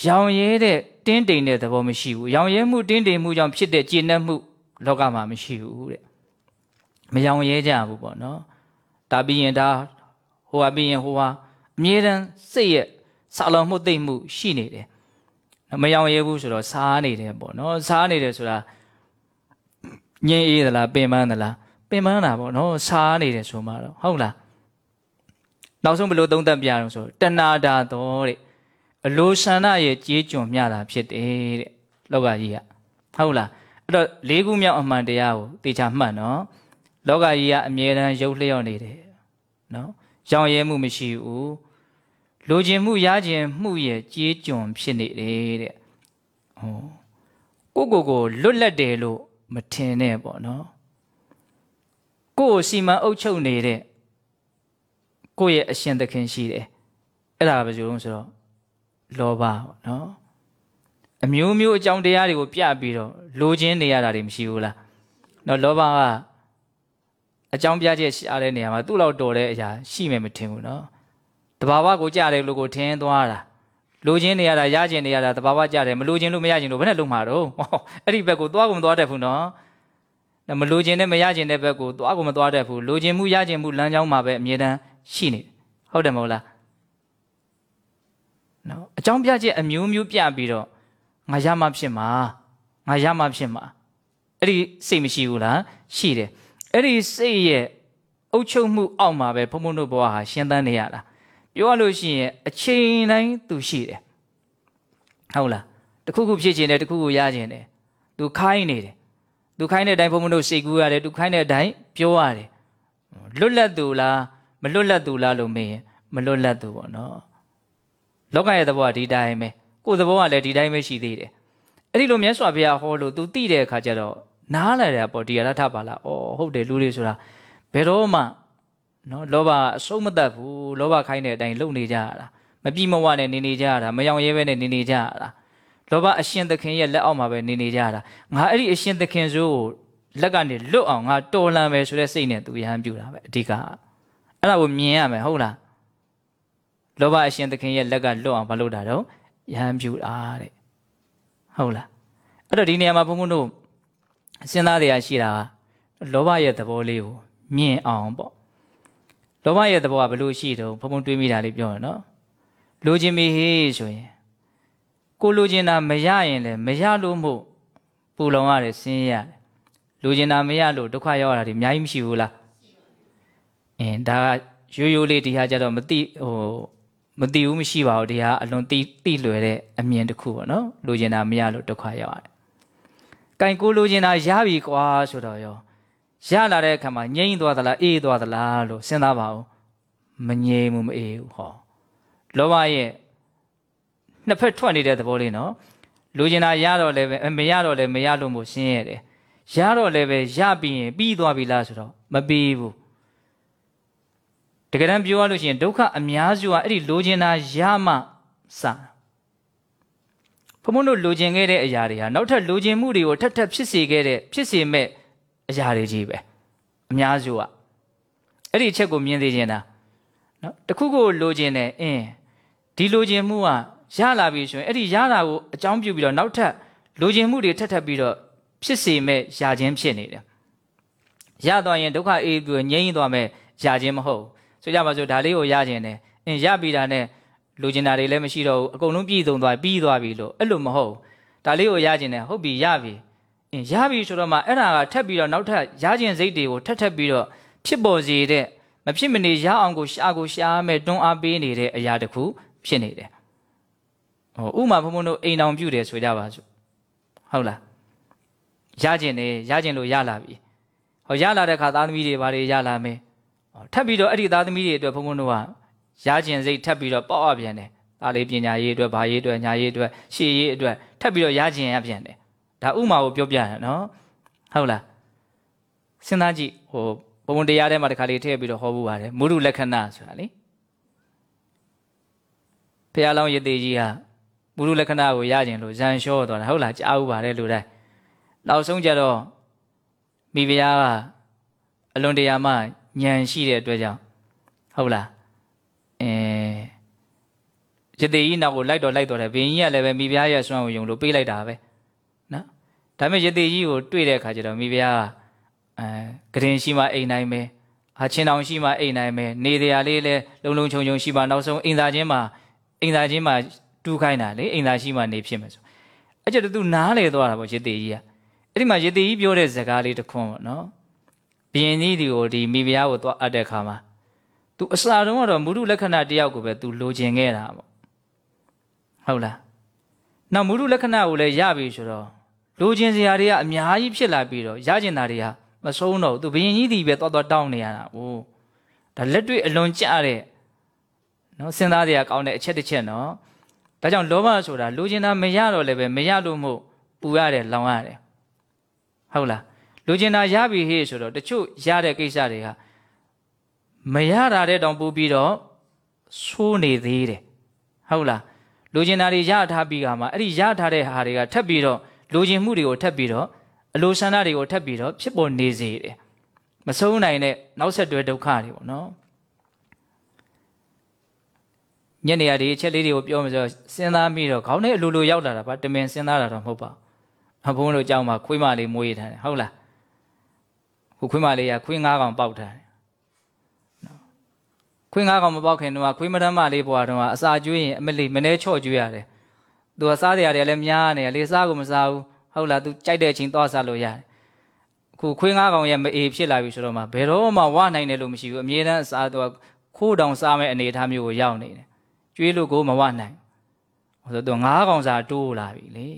ရောင်ရဲတဲ့တင်းတိမ်တဲ့သဘောမရှိဘူးရောင်ရဲမှုတင်းတိမ်မှုကြောင့်ဖြစ်တဲ့ကျေနပ်မှုလောကမှာမရှိဘူးတဲ့မရောင်ရဲကြဘူးပေါ့နော်ဒါပြီးရင်ဒါဟိုဟာပြီးရင်ဟိုဟာအမြဲတမ်းစိတ်ရဲ့ဆာလောင်မှုသိမ့်မှုရှိနေတယ်မရောင်ရဲဘူးဆိုတော့စားနေတယ်ပေါ့နော်စားနေတယ်ဆိုတာငြင်းအေးသလားပင်ပန်းသလားပင်ပန်းတာပေါ့နော်စားနေတယ်ဆိုမှတော့ဟုတ်လား နောက်ဆုံးဘယ်လိုသုံးသပ်ပြအောင်ဆိုတဏှာတာတော်တဲ့အလိုဆန္ဒရဲ့ကြေးကျွန်မျှတာဖြစ်တယ်တဲ့လောကကြီးကဟုတ်လားအဲ့တော့လေးခုမြောက်အမှန်တရားကိုတေချာမှတ်နော်လောကကြီးကအမြဲတမ်းရုပ်လျော့နေတယ်နော်ရောင်ရဲမှုမရှိဘူးလိုချင်မှုရချင်မှုရဲ့ကြေးကျွန်ဖြစ်နေတယ်တဲ့ဟောကိုကိုကိုလွတ်လပ်တယ်လို့မထင်နဲ့ပေါ့နော်ကိုကိုစီမံအုပ်ချုပ်နေတဲ့ ကိုယ့်ရဲ့အရှင်သခင်ရှိတယ်အဲ့ဒါပဲကြုံဆိုတော့လောဘပေါ့နော်အမျိုးမျိုးအကြောင်းတရားတွေကိုပြပြီးတော့လိုချင်နေရတာတွေမရှိဘူးလားနော်လောဘကအကြောင်းပြချက်ရှားတဲ့နေရာမှာသူ့လောက်တော်တဲ့အရာရှိမယ်မထင်ဘူးနော်တဘာဝကိုကြားတယ်လို့ကိုထင်သွားတာလိုချင်နေရတာရချင်နေရတာတဘာဝကြားတယ်မလိုချင်လို့မရချင်လို့ဘယ်နဲ့လုံးမှာတော့အဲ့ဒီဘက်ကိုသွားကုန်သွားတတ်ဘူးနော်မလိုချင်နဲ့မရချင်တဲ့ဘက်ကိုသွားကုန်မသွားတတ်ဘူးလိုချင်မှုရချင်မှုလမ်းကြောင်းမှာပဲအမြဲတမ်း ရှိနေတယ်ဟုတ်တယ်မဟုတ်လားနော်အကြောင်းပြချက်အမျိုးမျိုးပြပြီးတော့ငါရမှဖြစ်မှာငါရမှဖြစ်မှာအဲ့ဒီစိတ်မရှိဘူးလားရှိတယ်အဲ့ဒီစိတ်ရဲ့အုပ်ချုပ်မှုအောက်မှာပဲဘုံဘုံတို့ဘဝဟာရှင်းသန်းနေရတာပြောရလို့ရှိရင်အချိန်တိုင်းသူရှိတယ်ဟုတ်လားတခုခုဖြစ်ခြင်းတယ်တခုခုရခြင်းတယ်သူခိုင်းနေတယ်သူခိုင်းတဲ့အတိုင်းဘုံဘုံတို့စိတ်ကူးရတယ်သူခိုင်းတဲ့အတိုင်းပြောရတယ်လွတ်လပ်သူလား မလွတ်လပ်သူလားလို့မေးရင်မလွတ်လပ်သူပေါ့နော်လောကရဲ့သဘောကဒီတိုင်းပဲကိုယ်သဘောကလည်းဒီတိုင်းပဲရှိသေးတယ်အဲ့ဒီလိုမြတ်စွာဘုရားဟောလို့ तू သိတဲ့အခါကျတော့နားလာတယ်ပေါ့ဒီရထပါလားအော်ဟုတ်တယ်လူတွေဆိုတာဘယ်တော့မှနော်လောဘအဆုံးမတတ်ဘူးလောဘခိုင်းတဲ့အတိုင်းလုပ်နေကြရတာမပြည့်မဝနဲ့နေနေကြရတာမယောင်ရဲပဲနဲ့နေနေကြရတာလောဘအရှင်သခင်ရဲ့လက်အောက်မှာပဲနေနေကြရတာငါအဲ့ဒီအရှင်သခင်ဆိုကိုလက်ကနေလွတ်အောင်ငါတော်လန်မယ်ဆိုတဲ့စိတ်နဲ့သူရဟန်းပြူတာပဲအဓိက အဲ့ဒါကိုမြင်ရမယ်ဟုတ်လားလောဘအရှင်သခင်ရဲ့လက်ကလွတ်အောင်မလုပ်တာတော့ရဟန်းပြူတာတဲ့ဟုတ်လားအဲ့တော့ဒီနေရာမှာဘုန်းဘုန်းတို့စဉ်းစားတရားရှိတာကလောဘရဲ့သဘောလေးကိုမြင်အောင်ပေါ့လောဘရဲ့သဘောကဘယ်လိုရှိတုံးဘုံဘုံတွေးမိတာလေးပြောရနော်လိုချင်ပြီဟေးဆိုရင်ကိုလိုချင်တာမရရင်လည်းမရလို့မို့ပူလောင်ရတယ်ဆင်းရဲရတယ်လိုချင်တာမရလို့ဒုက္ခရောက်ရတာဒီအများကြီးမရှိဘူးလား အင်းဒါကရိုးရိုးလေးဒီဟာကြတော့မသိဟိုမသိဘူးမရှိပါဘူးဒီဟာအလွန်သိသိလွယ်တဲ့အမြင်တစ်ခုပေါ့နော်လိုချင်တာမရလို့ဒုက္ခရောက်ရတယ်။ကင်ကိုလိုချင်တာရပြီကွာဆိုတော့ရောရလာတဲ့အခါမှာငြိမ့်သွားသလားအေးသွားသလားလို့စဉ်းစားပါဦးမငြိမ်ဘူးမအေးဘူးဟောလောဘရဲ့နှစ်ဖက်ထွက်နေတဲ့သဘောလေးနော်လူကျင်တာရတော့လည်းပဲမရတော့လည်းမရလို့မို့ရှင်းရတယ်ရတော့လည်းပဲရပြီးရင်ပြီးသွားပြီလားဆိုတော့မပြီးဘူး တကယ်တမ်းပြောရလို့ရှိရင်ဒုက္ခအများစုကအဲ့ဒီလူကျင်တာရမှစတာဘုံဘုံတို့လူကျင်ခဲ့တဲ့အရာတွေဟာနောက်ထပ်လူကျင်မှုတွေကိုထပ်ထပ်ဖြစ်စေခဲ့တဲ့ဖြစ်စေမဲ့အရာတွေကြီးပဲအများစုကအဲ့ဒီအချက်ကိုမြင်သိချင်တာနော်တခုခုလိုချင်တယ်အင်းဒီလိုချင်မှုကရလာပြီဆိုရင်အဲ့ဒီရတာကိုအကြောင်းပြုပြီးတော့နောက်ထပ်လိုချင်မှုတွေထပ်ထပ်ပြီးတော့ဖြစ်စေမဲ့ရခြင်းဖြစ်နေတယ်ရသွားရင်ဒုက္ခအေးပြီးငြိမ်းသွားမဲ့ရခြင်းမဟုတ် ဆိုကြပါစို့ဒါလေးကိုရခြင်းတယ်အင်းရပြီးတာနဲ့လိုချင်တာတွေလည်းမရှိတော့ဘူးအကုန်လုံးပြည့်စုံသွားပြီးသွားပြီလို့အဲ့လိုမဟုတ်ဒါလေးကိုရခြင်းတယ်ဟုတ်ပြီရပြီအင်းရပြီဆိုတော့မှအဲ့ဒါကထပ်ပြီးတော့နောက်ထပ်ရခြင်းစိတ်တွေကိုထပ်ထပ်ပြီးတော့ဖြစ်ပေါ်စေတဲ့မဖြစ်မနေရအောင်ကိုရှာကိုရှာမဲ့တွန်းအားပေးနေတဲ့အရာတစ်ခုဖြစ်နေတယ်ဟိုဥမာဘုံဘုံတို့အိမ်အောင်ပြုတယ်ဆိုကြပါစို့ဟုတ်လားရခြင်းနေရခြင်းလို့ရလာပြီဟောရလာတဲ့ခါသားသမီးတွေဘာတွေရလာမယ်ဟော ထပ်ပြီးတော့အဲ့ဒီသားသမီးတွေအတွက်ဘုံဘုံတို့ကရခြင်းစိတ်ထပ်ပြီးတော့ပေါက်အပြန်တယ်ဒါလေးပညာရေးအတွက်ဘာရေးအတွက်ညာရေးအတွက်ရှေ့ရေးအတွက်ထပ်ပြီးတော့ရခြင်းရပြန်တယ်ဒါဥမာကိုပြောပြရနော်ဟုတ်လားစဉ်းစားကြည့်ဟိုဘုံဘုံတရားထဲမှာတခါလေးထည့်ပြီးတော့ဟောဖို့ပါတယ်မုရုလက္ခဏာဆိုတာလေဖះလောင်းရသေးကြီးဟာမုရုလက္ခဏာကိုရခြင်းလို့ဇန်လျှောသွားတာဟုတ်လားကြားဥပါတယ်လူတိုင်းနောက်ဆုံးကြတော့မိဖုရားကအလွန်တရာမှ ညံရှိတဲ့အတွက်ကြောင့်ဟုတ်လားအဲရသေးကြီးနောက်ကိုလိုက်တော့လိုက်တော့တယ်ဘင်းကြီးကလည်းပဲမိဖုရားရဲ့ဆွမ်းကိုယုံလို့ပေးလိုက်တာပဲနော်ဒါပေမဲ့ရသေးကြီးကိုတွေ့တဲ့အခါကျတော့မိဖုရားကအဲဂရင်ရှိမှအိမ်နိုင်မယ်အချင်းတောင်ရှိမှအိမ်နိုင်မယ်နေတရားလေးလဲလုံလုံခြုံခြုံရှိမှနောက်ဆုံးအိမ်သာချင်းမှာအိမ်သာချင်းမှာတူးခိုင်းတာလေအိမ်သာရှိမှနေဖြစ်မယ်ဆိုအဲ့ကျတော့သူနားလေသွားတာပေါ့ရသေးကြီးကအဲ့ဒီမှာရသေးကြီးပြောတဲ့ဇကားလေးတစ်ခွန်းပေါ့နော် ဘယင်ကြီးဒီကိုဒီမိဖုရားကိုသွားအပ်တဲ့ခါမှာ तू အစာတုံးကတော့မုဒုလက္ခဏာတယောက်ကိုပဲ तू လိုချင်ခဲ့တာပေါ့ဟုတ်လားနောက်မုဒုလက္ခဏာကိုလည်းရပြီဆိုတော့လိုချင်စရာတွေကအများကြီးဖြစ်လာပြီးတော့ရကျင်တာတွေဟာမဆုံးတော့သူဘယင်ကြီးဒီပဲသွားသွားတောင်းနေရတာ။အိုးဒါလက်တွေ့အလွန်ကြတဲ့နော်စဉ်းစားတရားကောင်းတဲ့အချက်တစ်ချက်နော်။ဒါကြောင့်လောဘဆိုတာလိုချင်တာမရတော့လည်းပဲမရလို့မို့ပူရတယ်လောင်ရတယ်။ဟုတ်လား။ လိုချင်တာရပြီဟေ့ဆိုတော့တချို့ရတဲ့ကိစ္စတွေဟာမရတာတဲ့တောင်ပူပြီးတော့ဆိုးနေသေးတယ်။ဟုတ်လား။လိုချင်တာတွေရထားပြီးကမှအဲ့ဒီရထားတဲ့ဟာတွေကထပ်ပြီးတော့လိုချင်မှုတွေကိုထပ်ပြီးတော့အလိုဆန္ဒတွေကိုထပ်ပြီးတော့ဖြစ်ပေါ်နေစေတယ်မဆုံးနိုင်တဲ့နောက်ဆက်တွဲဒုက္ခတွေပေါ့နော်ညနေရဒီအချက်လေးတွေကိုပြောမှဆိုစဉ်းစားပြီးတော့ခေါင်းထဲအလိုလိုရောက်လာတာပါတမင်စဉ်းစားတာတော့မဟုတ်ပါဘူးဘုန်းတို့ကြောင်းမှာခွေးမလေးမွေးထားတယ်ဟုတ်လား ခုခွေးမလေးကခွေးငါးကောင်ပေါက်ထားတယ်ခွေးငါးကောင်မပေါက်ခင်တော့ခွေးမထမ်းမလေးဘွားတော့အစာကျွေးရင်အမလီမနေချော့ကျွေးရတယ်သူကစားတယ်ရတယ်လည်းများနေလေစားကိုမစားဘူးဟုတ်လား तू ကြိုက်တဲ့အချိန်သွားစားလို့ရတယ်အခုခွေးငါးကောင်ရဲ့မအေဖြစ်လာပြီဆိုတော့မှဘယ်တော့မှဝနိုင်တယ်လို့မရှိဘူးအမြဲတမ်းစားတော့ခိုးတောင်စားမဲ့အနေအထားမျိုးကိုရောက်နေတယ်ကျွေးလို့ကိုမဝနိုင်ဟိုဆိုတော့ငါးကောင်စားတိုးလာပြီလေ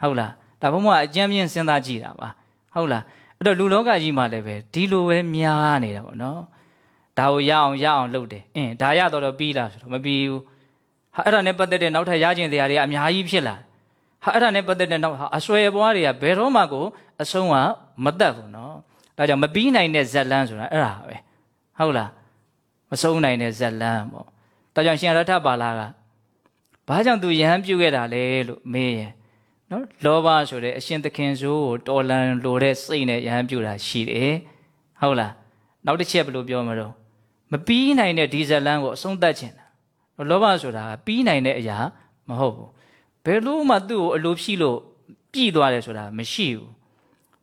ဟုတ်လားဒါဘုံကအကြမ်းပြင်းစဉ်းစားကြည့်တာပါဟုတ်လား အဲ့တော့လူလောကကြီးမှာလည်းပဲဒီလိုပဲများနေတာပေါ့နော်ဒါကိုရအောင်ရအောင်လုပ်တယ်အင်းဒါရတော့တော့ပြီးလားဆိုတော့မပြီးဘူးဟာအဲ့ဒါနဲ့ပတ်သက်တဲ့နောက်ထပ်ရခြင်းတရားတွေအများကြီးဖြစ်လာတယ်ဟာအဲ့ဒါနဲ့ပတ်သက်တဲ့နောက်ဟာအဆွဲပွားတွေကဘယ်တော့မှကိုအဆုံးကမတက်ဘူးနော်ဒါကြောင့်မပြီးနိုင်တဲ့ဇက်လန်းဆိုတာအဲ့ဒါပဲဟုတ်လားမဆုံးနိုင်တဲ့ဇက်လန်းပေါ့ဒါကြောင့်ရှင်ရထပါလာကဘာကြောင့်သူယဟန်ပြုတ်ခဲ့တာလဲလို့မေးရင် နော်လောဘဆိုတဲ့အရှင်သခင်ဆိုးကိုတော်လန်လိုတဲ့စိတ်နဲ့ယဟန်ပြုတ်တာရှိတယ်ဟုတ်လားနောက်တစ်ချက်ဘယ်လိုပြောမလို့မပြီးနိုင်တဲ့ဒီဇလန်ကိုအဆုံးသတ်ခြင်းတာလောဘဆိုတာပြီးနိုင်တဲ့အရာမဟုတ်ဘူးဘယ်လို့မှသူ့ကိုအလိုဖြည့်လို့ပြည်သွားတယ်ဆိုတာမရှိဘူး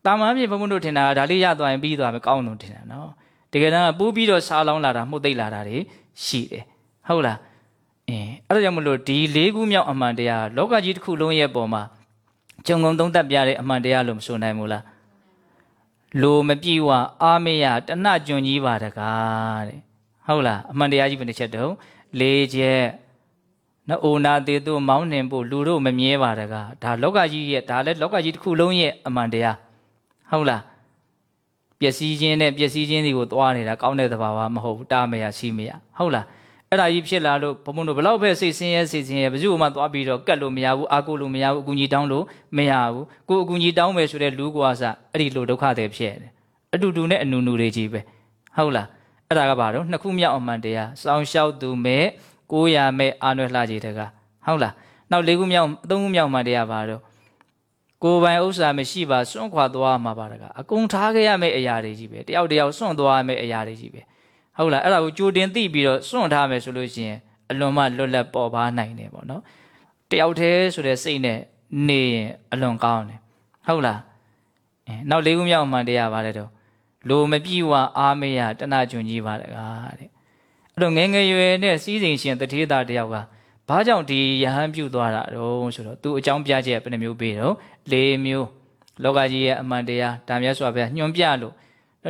တာမန်ပြေဘုံဘုံတို့ထင်တာကဒါလေးရသွားရင်ပြီးသွားမယ်ကောင်းလို့ထင်တာနော်တကယ်တမ်းပိုးပြီးတော့စားလောင်းလာတာမှုတ်သိပ်လာတာတွေရှိတယ်ဟုတ်လားအင်းအဲ့ဒါကြောင့်မလို့ဒီလေးခုမြောက်အမှန်တရားလောကကြီးတစ်ခုလုံးရဲ့ပုံမှာ ဂျုံငုံသုံးသက်ပြတဲ့အမှန်တရားလို့မဆိုနိုင်ဘူးလားလိုမပြေဝအာမေယတဏကြွန်ကြီးပါတကားတဲ့ဟုတ်လားအမှန်တရားကြီးဘယ်နှချက်တုံးလေးချက်နော်အိုနာသေးတို့မောင်းနှင်ဖို့လူတို့မမြဲပါတကားဒါလောကကြီးရဲ့ဒါလည်းလောကကြီးတစ်ခုလုံးရဲ့အမှန်တရားဟုတ်လားပျက်စီးခြင်းနဲ့ပျက်စီးခြင်းတွေကိုသွားနေတာကောင်းတဲ့သဘာဝမဟုတ်ဘူးတာမရစီမရဟုတ်လား အဲ့ဒါကြီးဖြစ်လာလို့ဘုံဘုံတို့ဘလောက်ပဲစိတ်ဆင်းရဲစိတ်ဆင်းရဲဘယ်သူမှသွားပြီးတော့ကတ်လို့မရဘူးအာကိုလို့မရဘူးအကူကြီးတောင်းလို့မရဘူးကိုအကူကြီးတောင်းမယ်ဆိုတဲ့လူကွာစအဲ့ဒီလိုဒုက္ခတွေဖြစ်ရတယ်အတူတူနဲ့အနူနူတွေကြီးပဲဟုတ်လားအဲ့ဒါကဘာတော့နှစ်ခုမြောက်အမှန်တရားစောင်းလျှောက်သူမဲ့ကိုးရမဲ့အာနွယ်လှကြီးတကားဟုတ်လားနောက်လေးခုမြောက်သုံးခုမြောက်အမှန်တရားဘာတော့ကိုယ်ပိုင်ဥစ္စာမရှိပါစွန့်ခွာသွားမှာပါတကားအကုန်ထားခဲ့ရမယ့်အရာတွေကြီးပဲတယောက်တယောက်စွန့်သွားရမယ့်အရာတွေကြီးပဲ ဟုတ်လားအဲ့ဒါကိုကြိုတင်သိပြီးတော့စွန့်ထားမယ်ဆိုလို့ရှိရင်အလွန်မှလွတ်လပ်ပေါ်ပါနိုင်တယ်ပေါ့နော်တယောက်တည်းဆိုတဲ့စိတ်နဲ့နေရင်အလွန်ကောင်းတယ်ဟုတ်လားအဲနောက်လေးခုမြောက်အမှန်တရားပါလေတော့လိုမပြည့်ဝအားမရတဏှာကျွန်းကြီးပါတကားတဲ့အဲ့တော့ငယ်ငယ်ရွယ်နဲ့စီးစိမ်ရှင်တထေးသားတယောက်ကဘာကြောင့်ဒီယဟန်ပြုတ်သွားတာတော့ဆိုတော့သူအကြောင်းပြချက်ဘယ်နှမျိုးပေးတော့၄မျိုးလောကကြီးရဲ့အမှန်တရားဒါမြတ်စွာဘုရားညွှန်ပြလို့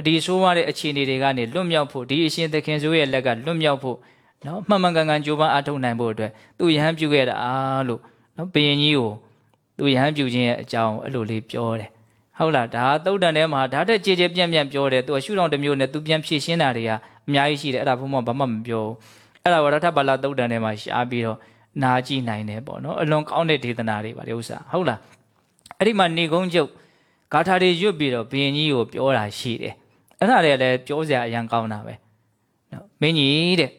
ဒီဆိုးရတဲ့အခြေအနေတွေကနေလွတ်မြောက်ဖို့ဒီအရှင်သခင်ဆိုးရဲ့လက်ကလွတ်မြောက်ဖို့နော်မှန်မှန်ကန်ကန်ကြိုးပမ်းအားထုတ်နိုင်ဖို့အတွက်သူယဟန်ပြုခဲ့တာလို့နော်ဘယင်ကြီးကိုသူယဟန်ပြုခြင်းရဲ့အကြောင်းအဲ့လိုလေးပြောတယ်ဟုတ်လားဒါသုတ်တန်ထဲမှာဒါတက်ကြည်ကြည်ပြန့်ပြန့်ပြောတယ်သူကရှုထောင့်တစ်မျိုးနဲ့သူပြန်ဖြည့်ရှင်းတာတွေကအများကြီးရှိတယ်အဲ့ဒါဘုံမဘာမှမပြောဘူးအဲ့ဒါဝရထဘာလာသုတ်တန်ထဲမှာရှားပြီးတော့နာကြည့်နိုင်တယ်ပေါ့နော်အလွန်ကောင်းတဲ့ဒေသနာတွေပါလေဥစ္စာဟုတ်လားအဲ့ဒီမှာနေကုန်းကျုပ် ဂါထာတွေရွတ်ပြီးတော့ဘယင်ကြီးကိုပြောတာရှိတယ်အဲ့ဒါတွေလည်းပြောစရာအရန်ကောင်းတာပဲနော်မင်းကြီးတဲ့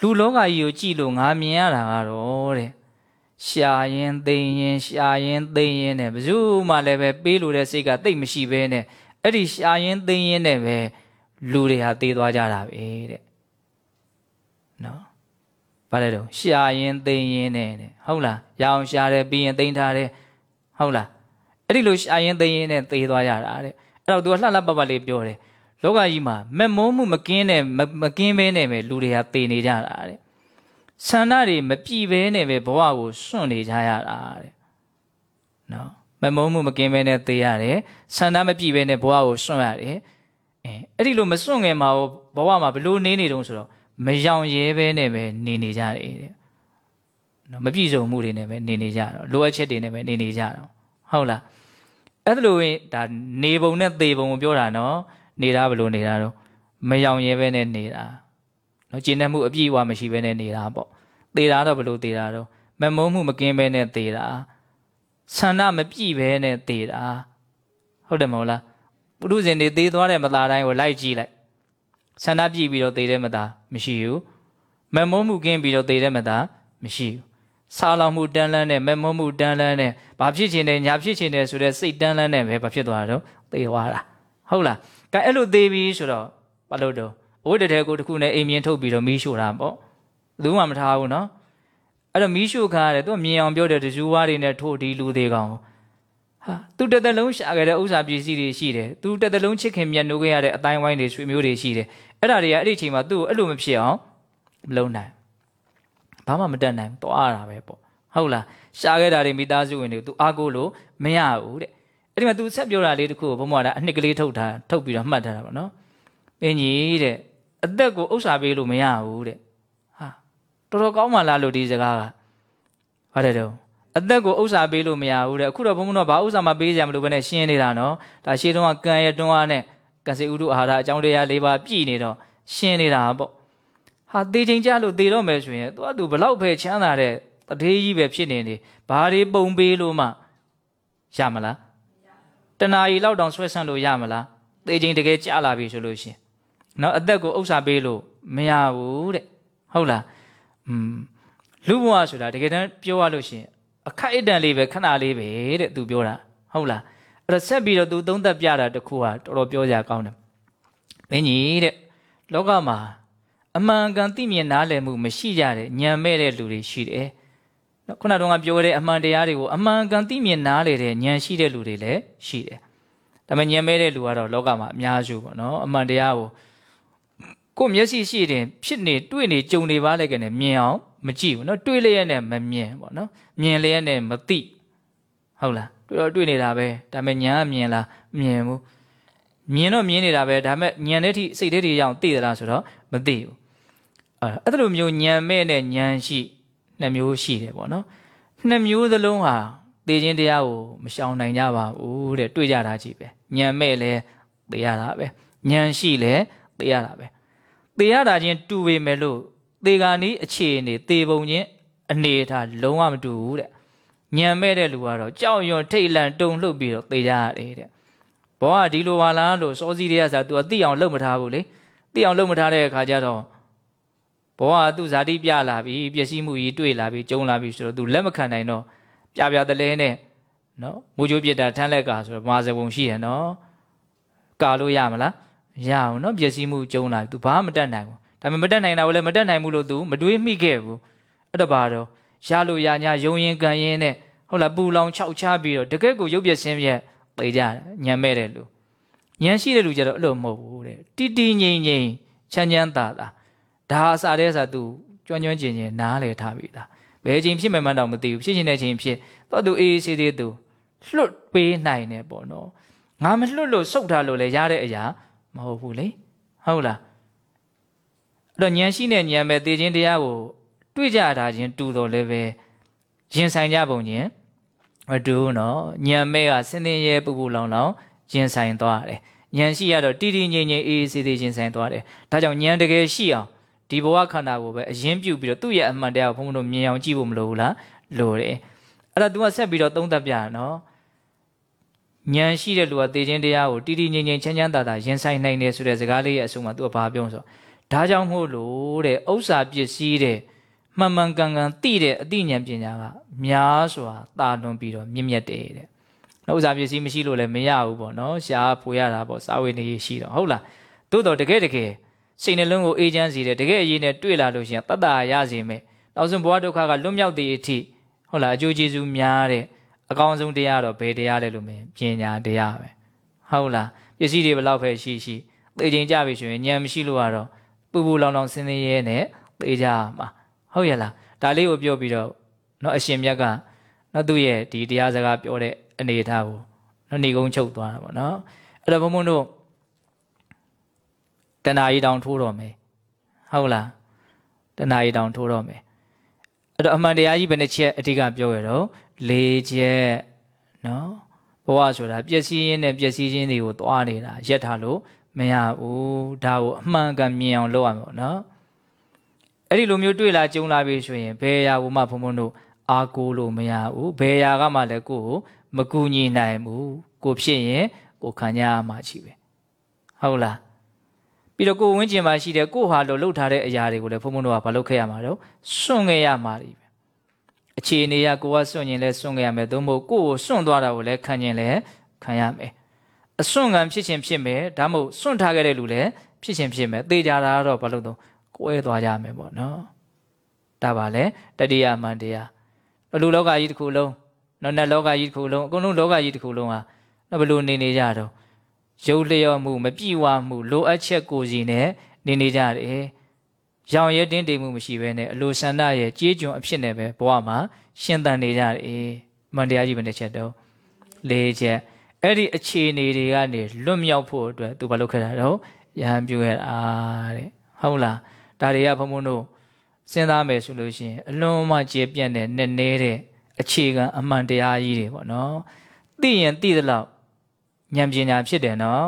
လူလောကကြီးကိုကြည့်လို့ငါမြင်ရတာကတော့တဲ့ရှာရင်သိရင်ရှာရင်သိရင်နဲ့ဘယ်သူမှလည်းပဲပေးလို့တဲ့စိတ်ကတိတ်မရှိဘဲနဲ့အဲ့ဒီရှာရင်သိရင်နဲ့ပဲလူတွေဟာသေသွားကြတာပဲတဲ့နော်ဘာလဲတော့ရှာရင်သိရင်နဲ့တဲ့ဟုတ်လားရအောင်ရှာတယ်ပြီးရင်သိမ်းထားတယ်ဟုတ်လား အဲ့ဒီလိုရှာရင်သိရင်နဲ့သေသွားကြတာတဲ့အဲ့တော့ तू လှလှပပလေးပြောတယ်လောကကြီးမှာမမုန်းမှုမကင်းတဲ့မကင်းဘဲနဲ့ပဲလူတွေဟာသေနေကြတာတဲ့ဆန္ဒတွေမပြည့်ဘဲနဲ့ပဲဘဝကိုစွန့်နေကြရတာတဲ့နော်မမုန်းမှုမကင်းဘဲနဲ့သေရတယ်ဆန္ဒမပြည့်ဘဲနဲ့ဘဝကိုစွန့်ရတယ်အဲအဲ့ဒီလိုမစွန့်ငယ်မှာဘဝမှာဘလို့နေနေတုံးဆိုတော့မယောင်ရဲဘဲနဲ့ပဲနေနေကြတယ်တဲ့နော်မပြည့်စုံမှုတွေနဲ့ပဲနေနေကြတော့လိုအပ်ချက်တွေနဲ့ပဲနေနေကြတော့ဟုတ်လား အဲ့ဒါလိုရင်ဒါနေပုံနဲ့သေပုံကိုပြောတာနော်နေတာဘယ်လိုနေတာတော့မယောင်ရဲပဲနဲ့နေတာနော်ကျင့်တတ်မှုအပြည့်အဝမရှိဘဲနဲ့နေတာပေါ့သေတာတော့ဘယ်လိုသေတာတော့မမုန်းမှုမကင်းဘဲနဲ့သေတာဆန္ဒမပြည့်ဘဲနဲ့သေတာဟုတ်တယ်မဟုတ်လားပုရုဇဉ်တွေသေသွားတဲ့မသားတိုင်းကိုလိုက်ကြည့်လိုက်ဆန္ဒပြည့်ပြီးတော့သေတဲ့မသားမရှိဘူးမမုန်းမှုကင်းပြီးတော့သေတဲ့မသားမရှိဘူး စားလောင်မှုတန်းလန်းနဲ့မမုန်းမှုတန်းလန်းနဲ့ဘာဖြစ်ချင်တယ်ညာဖြစ်ချင်တယ်ဆိုတဲ့စိတ်တန်းလန်းနဲ့ပဲဘာဖြစ်သွားတာတော့သေသွားတာဟုတ်လားကဲအဲ့လိုသေးပြီဆိုတော့ဘာလို့တော့အဝတ်တထဲကိုတခုနဲ့အိမ်မြင်ထုတ်ပြီးတော့မီးရှို့တာပေါ့ဘူးမှမထားဘူးနော်အဲ့တော့မီးရှို့ခါရတယ်သူမြင်အောင်ပြောတယ်တဇူဝါးတွေနဲ့ထို့ဒီလူသေးကောင်ဟာသူတစ်သက်လုံးရှာခဲ့တဲ့ဥစ္စာပစ္စည်းတွေရှိတယ်သူတစ်သက်လုံးချစ်ခင်မြတ်နိုးခဲ့ရတဲ့အတိုင်းဝိုင်းတွေဆွေမျိုးတွေရှိတယ်အဲ့ဒါတွေကအဲ့ဒီအချိန်မှာသူ့ကိုအဲ့လိုမဖြစ်အောင်မလုပ်နိုင် ဘာမှမတတ်နိုင်ဘူးသွားရတာပဲပေါ့ဟုတ်လားရှာခဲ့တာတွေမိသားစုဝင်တွေသူအားကိုးလို့မရဘူးတဲ့အဲ့ဒီမှာ तू ဆက်ပြောတာလေးတခုကိုဘုံဘွားကအနှစ်ကလေးထုတ်ထားထုတ်ပြီးတော့မှတ်ထားတာပေါ့နော်ပင်ကြီးတဲ့အသက်ကိုဥစ္စာပေးလို့မရဘူးတဲ့ဟာတော်တော်ကောင်းမှလားလို့ဒီစကားကဟုတ်တယ်တော့အသက်ကိုဥစ္စာပေးလို့မရဘူးတဲ့အခုတော့ဘုံဘုံတော့ဘာဥစ္စာမှပေးကြမလို့ပဲနဲ့ရှင်းနေတာနော်ဒါရှင်းတော့ကံရတွန်းအားနဲ့ကံစီဥဒုအာဟာရအကြောင်းတရား၄ပါးပြည့်နေတော့ရှင်းနေတာပေါ့ ဟာသေချိန်ကြလို့သေတော့မယ်ဆိုရင်သူကသူဘလောက်ပဲချမ်းသာတဲ့တထေးကြီးပဲဖြစ်နေနေဘာတွေပုံပေးလို့မှရမလားတနာရီလောက်တောင်ဆွဲဆန့်လို့ရမလားသေချိန်တကယ်ကြာလာပြီဆိုလို့ရှင်နော်အသက်ကိုဥစ္စာပေးလို့မရဘူးတဲ့ဟဟုတ်လားอืมလူဘဝဆိုတာတကယ်တမ်းပြောရလို့ရှိရင်အခိုက်အတန့်လေးပဲခဏလေးပဲတဲ့သူပြောတာဟုတ်လားအဲ့တော့ဆက်ပြီးတော့သူသုံးသက်ပြတာတစ်ခုကတော်တော်ပြောကြကောင်းတယ်မင်းကြီးတဲ့လောကမှာ အမှန်ကန်သိမြင်နားလည်မှုမရှိကြတဲ့ညံမဲ့တဲ့လူတွေရှိတယ်နော်ခုနတုန်းကပြောတဲ့အမှန်တရားတွေကိုအမှန်ကန်သိမြင်နားလည်တဲ့ဉာဏ်ရှိတဲ့လူတွေလည်းရှိတယ်ဒါပေမဲ့ဉာဏ်မဲ့တဲ့လူကတော့လောကမှာအများစုပေါ့နော်အမှန်တရားကိုကိုယ်မျက်စိရှိတယ်ဖြစ်နေတွေ့နေကြုံနေပါလေကနေမြင်အောင်မကြည့်ဘူးနော်တွေးလျက်နဲ့မမြင်ပေါ့နော်မြင်လျက်နဲ့မသိဟုတ်လားတွေ့တော့တွေ့နေတာပဲဒါပေမဲ့ညာကမြင်လားမြင်ဘူးမြင်တော့မြင်နေတာပဲဒါပေမဲ့ညံတဲ့ထိစိတ်တဲ့ထိရအောင်သိသလားဆိုတော့မသိဘူး အဲအဲ့လိုမျိုးညံမဲ့နဲ့ညံရှိနှစ်မျိုးရှိတယ်ပေါ့နော်နှစ်မျိုးသလုံးဟာသိခြင်းတရားကိုမရှောင်နိုင်ကြပါဘူးတဲ့တွေ့ကြတာကြီးပဲညံမဲ့လဲသိရတာပဲညံရှိလဲသိရတာပဲသိရတာချင်းတူပေမဲ့လို့သေဂာနီးအခြေအနေသေပုံချင်းအနေထားလုံးဝမတူဘူးတဲ့ညံမဲ့တဲ့လူကတော့ကြောက်ရွံ့ထိတ်လန့်တုန်လှုပ်ပြီးတော့သေကြရတယ်တဲ့ဘောကဒီလိုပါလားလို့စောစီးတွေကဆိုသူကသိအောင်လှုပ်မထားဘူးလေသိအောင်လှုပ်မထားတဲ့အခါကျတော့ ဘောကသူ့ဇာတိပြလာပြီပျက်စီးမှုကြီးတွေ့လာပြီကျုံလာပြီဆိုတော့သူလက်မခံနိုင်တော့ပြပြတလဲနဲ့နော်မူချိုးပြစ်တာထမ်းလက်ကဆိုတော့မာစပုံရှိရနော်ကာလို့ရမလားရအောင်နော်ပျက်စီးမှုကျုံလာပြီသူဘာမှမတတ်နိုင်ဘူးဒါပေမဲ့မတက်နိုင်တာကိုလည်းမတက်နိုင်ဘူးလို့သူမတွေးမိခဲ့ဘူးအဲ့တော့ဘာတော့ရလို့ရညာယုံရင်ကန်ရင်နဲ့ဟုတ်လားပူလောင်ခြောက်ချပြီးတော့တကယ့်ကိုရုပ်ပြဆင်းပြသိကြတယ်ညံမဲ့တဲ့လူညံရှိတဲ့လူကြတော့အဲ့လိုမဟုတ်ဘူးတဲ့တီတီငိမ့်ငိမ့်ချမ်းချမ်းသာသာ ဒါအစားတဲ့ဆိုသူကျွမ်းကျွမ်းကျင်ကျင်နားလေထားပြီလားဘယ်ချိန်ဖြစ်မှန်းတော့မသိဘူးဖြစ်ချင်တဲ့ချိန်ဖြစ်တော့သူအေးအေးဆေးဆေးသူလွတ်ပေးနိုင်တယ်ပေါ့နော်ငါမလွတ်လို့စုတ်ထားလို့လည်းရတဲ့အရာမဟုတ်ဘူးလေဟုတ်လားအဲ့တော့ဉာဏ်ရှိတဲ့ဉာဏ်ပဲသိခြင်းတရားကိုတွေ့ကြတာချင်းတူတော်လည်းပဲရင်ဆိုင်ကြပုံချင်းမတူဘူးနော်ဉာဏ်မဲ့ကစင်းစင်းရဲပူပူလောင်လောင်ရင်ဆိုင်သွားတယ်ဉာဏ်ရှိရတော့တည်တည်ငြိမ်ငြိမ်အေးအေးဆေးဆေးရင်ဆိုင်သွားတယ်ဒါကြောင့်ဉာဏ်တကယ်ရှိအောင် ဒီဘဝခန္ဓာကိုပဲအရင်ပြုတ်ပြီးတော့သူ့ရဲ့အမှန်တရားကိုဘုန်းဘုန်းတို့မြင်အောင်ကြည့်ဖို့မလိုဘူးလားလိုတယ်အဲ့တော့ तू ကဆက်ပြီးတော့သုံးသပ်ပြရနော်ဉာဏ်ရှိတဲ့လူကသိခြင်းတရားကိုတည်တည်ငြိမ်ငြိမ်ချမ်းချမ်းသာသာရင်ဆိုင်နိုင်တယ်ဆိုတဲ့စကားလေးရဲ့အဆုံးမှာ तू ကဘာပြောဆိုဒါကြောင့်မို့လို့တဲ့ဥစ္စာပစ္စည်းတဲ့မှန်မှန်ကန်ကန်သိတဲ့အသိဉာဏ်ပညာကများစွာတာလွန်ပြီးတော့မြင့်မြတ်တယ်တဲ့ဥစ္စာပစ္စည်းမရှိလို့လည်းမရဘူးပေါ့နော်ရှားဖွေရတာပေါ့စာဝေနေရှိတော့ဟုတ်လားသို့တော့တကယ်တကယ် စိတ်နှလုံးကိုအေးချမ်းစေတယ်တကယ်အရေးနဲ့တွေ့လာလို့ရှိရင်တတ်တာရစေမယ်နောက်ဆုံးဘဝဒုက္ခကလွတ်မြောက်တဲ့အထိဟုတ်လားအကျိုးကျေးဇူးများတဲ့အကောင်းဆုံးတရားတော့ဘယ်တရားလဲလို့မင်းပညာတရားပဲဟုတ်လားပစ္စည်းတွေဘယ်လောက်ပဲရှိရှိသိချင်းကြပြီဆိုရင်ဉာဏ်မရှိလို့ကတော့ပူပူလောင်လောင်ဆင်းဆင်းရဲနဲ့သိကြမှာဟုတ်ရဲ့လားဒါလေးကိုပြောပြီးတော့เนาะအရှင်မြတ်ကเนาะသူ့ရဲ့ဒီတရားစကားပြောတဲ့အနေအထားကိုเนาะနေကုန်းချုပ်သွားတာပေါ့เนาะအဲ့တော့ဘုံဘုံတို့ တဏှာကြီးတောင်ထိုးတော့မယ်ဟုတ်လားတဏှာကြီးတောင်ထိုးတော့မယ်အဲ့တော့အမှန်တရားကြီးဘယ်နှချက်အဓိကပြောရတော့၄ချက်နော်ဘဝဆိုတာပျက်စီးရင်းနဲ့ပျက်စီးခြင်းတွေကိုသွားနေတာရက်ထားလို့မရဘူးဒါကိုအမှန်ကန်မြင်အောင်လုပ်ရမှာပေါ့နော်အဲ့ဒီလိုမျိုးတွေ့လာကြုံလာပြီဆိုရင်ဘယ်ရာကိုမှဘုံဘုံတို့အားကိုးလို့မရဘူးဘယ်ရာကမှလည်းကိုယ်ကိုမကူညီနိုင်ဘူးကိုဖြစ်ရင်ကိုခံရမှာရှိပဲဟုတ်လား ပြီးတော့ကိုဝင်းကျင်မှာရှိတဲ့ကိုဟာလို့လှုပ်ထားတဲ့အရာတွေကိုလည်းဘုံဘုံတို့ကမလုပ်ခဲ့ရမှာတော့စွန့်ခဲ့ရမှာတွေပဲအခြေအနေကကိုကစွန့်ရင်လည်းစွန့်ခဲ့ရမယ်သို့မဟုတ်ကိုကိုစွန့်သွားတာကိုလည်းခံရင်လည်းခံရမယ်အစွန့်ခံဖြစ်ခြင်းဖြစ်မယ်ဒါမှမဟုတ်စွန့်ထားခဲ့တဲ့လူလည်းဖြစ်ခြင်းဖြစ်မယ်သေကြတာတော့ဘာလို့တော့ကိုယ်သွားကြမယ်ပေါ့နော်ဒါပါလေတတိယမှန်တရားလူလောကကြီးတစ်ခုလုံးနော်နတ်လောကကြီးတစ်ခုလုံးအကုန်လုံးလောကကြီးတစ်ခုလုံးဟာနော်ဘလို့နေနေကြတော့ ရုပ်လျော့မှုမပြည့်ဝမှုလိုအပ်ချက်ကိုစီနဲ့နေနေကြတယ်ရောင်ရဲတင်းတိမ်မှုမရှိဘဲနဲ့အလိုဆန္ဒရဲ့ကြေးကျွန်အဖြစ်နဲ့ပဲဘဝမှာရှင်သန်နေကြတယ်မန်တရားကြီးပဲတစ်ချက်တော့လေးချက်အဲ့ဒီအခြေအနေတွေကနေလွတ်မြောက်ဖို့အတွက်သူဘာလုပ်ခဲ့တာတော့ရဟန်းပြုခဲ့တာတဲ့ဟုတ်လားဒါတွေကဘုံဘုံတို့စဉ်းစားမယ်ဆိုလို့ရှိရင်အလွန်မှကျေပြန့်တဲ့နဲ့နေတဲ့အခြေခံအမှန်တရားကြီးတွေပေါ့နော်သိရင်သိသလောက် ဉာဏ်ပညာဖြစ်တယ်နော်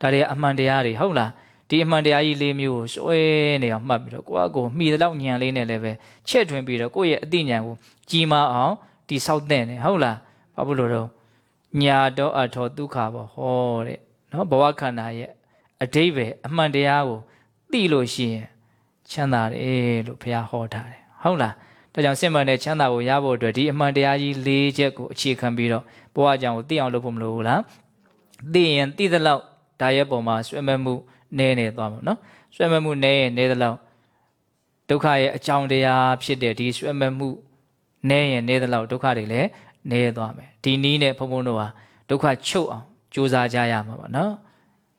ဒါတွေအမှန်တရားတွေဟုတ်လားဒီအမှန်တရားကြီးလေးမျိုးကိုစွဲနေအောင်မှတ်ပြီးတော့ကိုယ့်အကိုမှီတဲ့လောက်ဉာဏ်လေးနဲ့လည်းပဲချက်ထွင်ပြီးတော့ကိုယ့်ရဲ့အသိဉာဏ်ကိုကြီးမားအောင်ဒီဆောက်တဲ့နေဟုတ်လားဘာဖြစ်လို့တော့ညာတော့အထောဒုက္ခဘောဟောတဲ့နော်ဘဝခန္ဓာရဲ့အတိဘယ်အမှန်တရားကိုသိလို့ရှိရင်ချမ်းသာတယ်လို့ဘုရားဟောထားတယ်ဟုတ်လားဒါကြောင့်စစ်မှန်တဲ့ချမ်းသာကိုရဖို့အတွက်ဒီအမှန်တရားကြီး၄ချက်ကိုအခြေခံပြီးတော့ဘဝအကြောင်းကိုသိအောင်လုပ်ဖို့မလိုဘူးလား သိရင်သိသလောက်ဒါရဲ့ပုံမှာဆွဲမဲ့မှုနည်းနေသွားမှာနော်ဆွဲမဲ့မှုနည်းရင်နည်းသလောက်ဒုက္ခရဲ့အကြောင်းတရားဖြစ်တဲ့ဒီဆွဲမဲ့မှုနည်းရင်နည်းသလောက်ဒုက္ခတွေလည်းနည်းသွားမယ်ဒီနည်းနဲ့ဘုံဘုံတို့ဟာဒုက္ခချုပ်အောင်ကြိုးစားကြရမှာပါနော်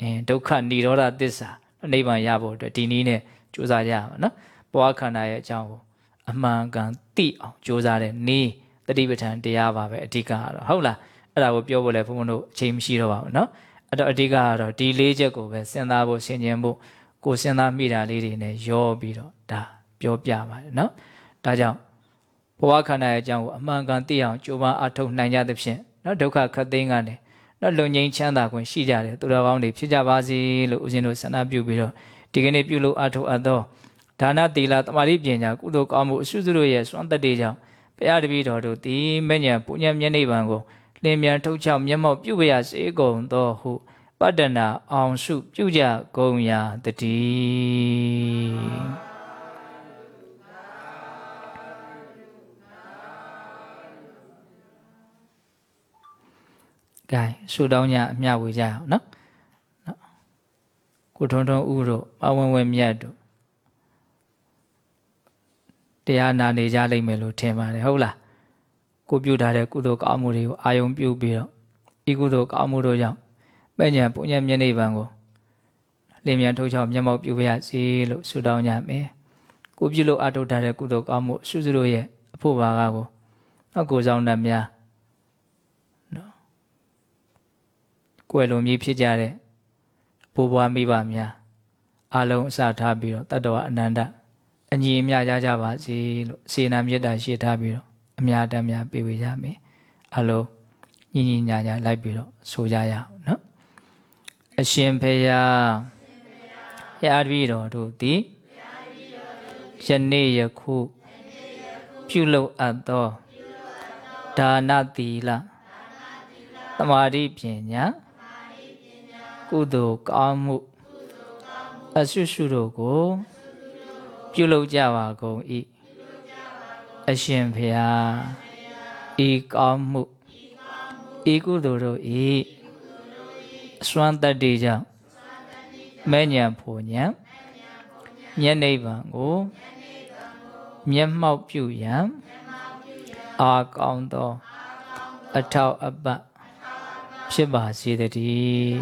အင်းဒုက္ခនិရောဓသစ္စာနိဗ္ဗာန်ရဖို့အတွက်ဒီနည်းနဲ့ကြိုးစားကြရမှာနော်ဘဝခန္ဓာရဲ့အကြောင်းကိုအမှန်ကန်သိအောင်ကြိုးစားတဲ့နည်းတတိပဋ္ဌာန်တရားပါပဲအဓိကကတော့ဟုတ်လား အဲ့ဒါကိုပြောဖို့လဲဘုံဘုံတို့အချိန်မရှိတော့ပါဘူးနော်အဲ့တော့အဓိကကတော့ဒီလေးချက်ကိုပဲစဉ်းစားဖို့ဆင်ခြင်ဖို့ကိုယ်စဉ်းစားမိတာလေးတွေနဲ့ရောပြီးတော့ဒါပြောပြပါတယ်နော်ဒါကြောင့်ဘဝခန္ဓာရဲ့အကြောင်းကိုအမှန်ကန်သိအောင်ကြိုးပမ်းအထောက်နိုင်ကြသဖြင့်နော်ဒုက္ခခတ်သိမ်းကနေနော်လုံငိမ့်ချမ်းသာခွင့်ရှိကြတယ်သူတော်ကောင်းတွေဖြစ်ကြပါစေလို့ဦးဇင်းတို့ဆန္ဒပြုပြီးတော့ဒီကနေ့ပြုလို့အထောက်အပ်သောဒါနသီလတမာတိပညာကုသိုလ်ကောင်းမှုအစုစုတို့ရဲ့စွမ်းသက်တွေကြောင့်ဘုရားတပည့်တော်တို့ဒီမဉ္ဇဉ်ပုညံမျက်နှိပ်ပံကို လင်းမြန်ထုတ်ချောက်မျက်မှောက်ပြုပရစေကုန်သောဟုပတ္တနာအောင်စုပြုကြကုန်ရာတည်းကဲဆုတောင်းကြအမျှဝေကြအောင်နော်နော်ကိုထုံထုံဥတို့ပဝင်းဝင်းမြတ်တို့တရားနာနေကြလိမ့်မယ်လို့ထင်ပါတယ်ဟုတ်လား ကိုပြုထားတဲ့ကုသိုလ်ကောင်းမှုတွေကိုအာယုံပြုပြီးတော့ဤကုသိုလ်ကောင်းမှုတို့ကြောင့်ပဲ့ညာပုညံမျက်နှိပ်ပံကိုလင်းမြန်ထုတ်ချောက်မျက်မှောက်ပြုပါရစေလို့ဆုတောင်းကြမယ်ကိုပြုလို့အထုတ်ထားတဲ့ကုသိုလ်ကောင်းမှုစုစုတို့ရဲ့အဖို့ပါကားကိုနောက်ကိုဆောင်တတ်များနော်ကိုယ်လုံးကြီးဖြစ်ကြတဲ့ဘိုးဘွားမိဘများအလုံးအစထားပြီးတော့တတ္တဝအနန္တအညီအမျှရကြပါစေလို့စေနာမေတ္တာရှိထားပြီးတော့ အများတမ်းများပြေဝေကြမယ်အလုံးညီညီညာညာလိုက်ပြီးတော့ဆိုကြရအောင်နော်အရှင်ဖေယရာတပည့်တော်တို့သည်ယနေ့ယခုပြုလုပ်အပ်သောဒါနသီလသမာဓိပညာကုသိုလ်ကောင်းမှုအဆုစုတို့ကို ပြုလုပ်ကြပါကုန်၏ အရှင်ဖေဟာဤကောင်းမှုဤကုသိုလ်တို့ဤအစွမ်းတတ္တိကြောင့်မဲ့ညာဖို့ညာမျက်နိဗ္ဗာန်ကိုမျက်မှောက်ပြုရန်အာကောင်းသောအထောက်အပံ့ဖြစ်ပါစေတည်း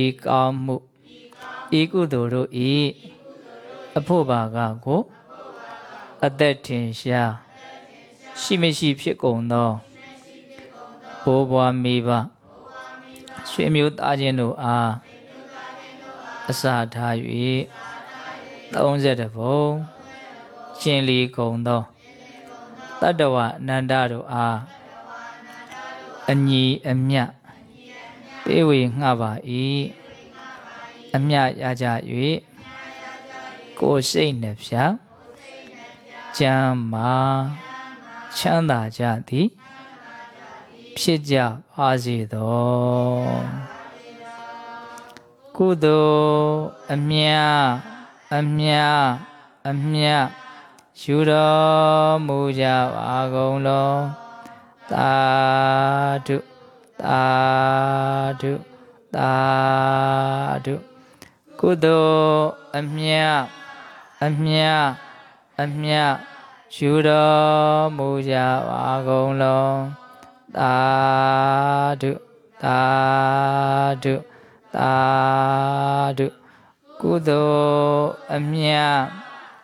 ဤကောင်းမှုဤကုသိုလ်တို့ဤအဖို့ပါကကို အသက်ထင်ရှားရှိမရှိဖြစ်ကုန်သောဘိုးဘွားမိဘဆွေမျိုးသားချင်းတို့အားအစာထား၍30ဘုံရှင်လီကုန်သောတတ္တဝအနန္တတို့အားအညီအမျှပေးဝေငှပါ၏အမျှရကြ၍ကိုယ်စိတ်နှဖျား ကျမ်းမာချမ်းသာကြသည်ဖြစ်ကြပါစေသောကုသိုလ်အမြအမြအမြယူတော်မူကြပါကုန်လောသာဓုသာဓုသာဓုကုသိုလ်အမြအမြ အမြယူတော်မူကြပါကုန်လောသာဓုသာဓုသာဓုကုသိုလ်အမြ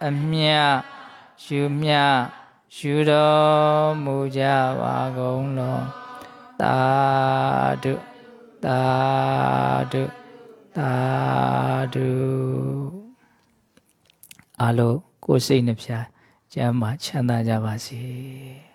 အမြယူမြယူတော်မူကြပါကုန်လောသာဓုသာဓုသာဓုအလုံး ကိုယ်စိတ်နှပြချမ်းသာချမ်းသာကြပါစေ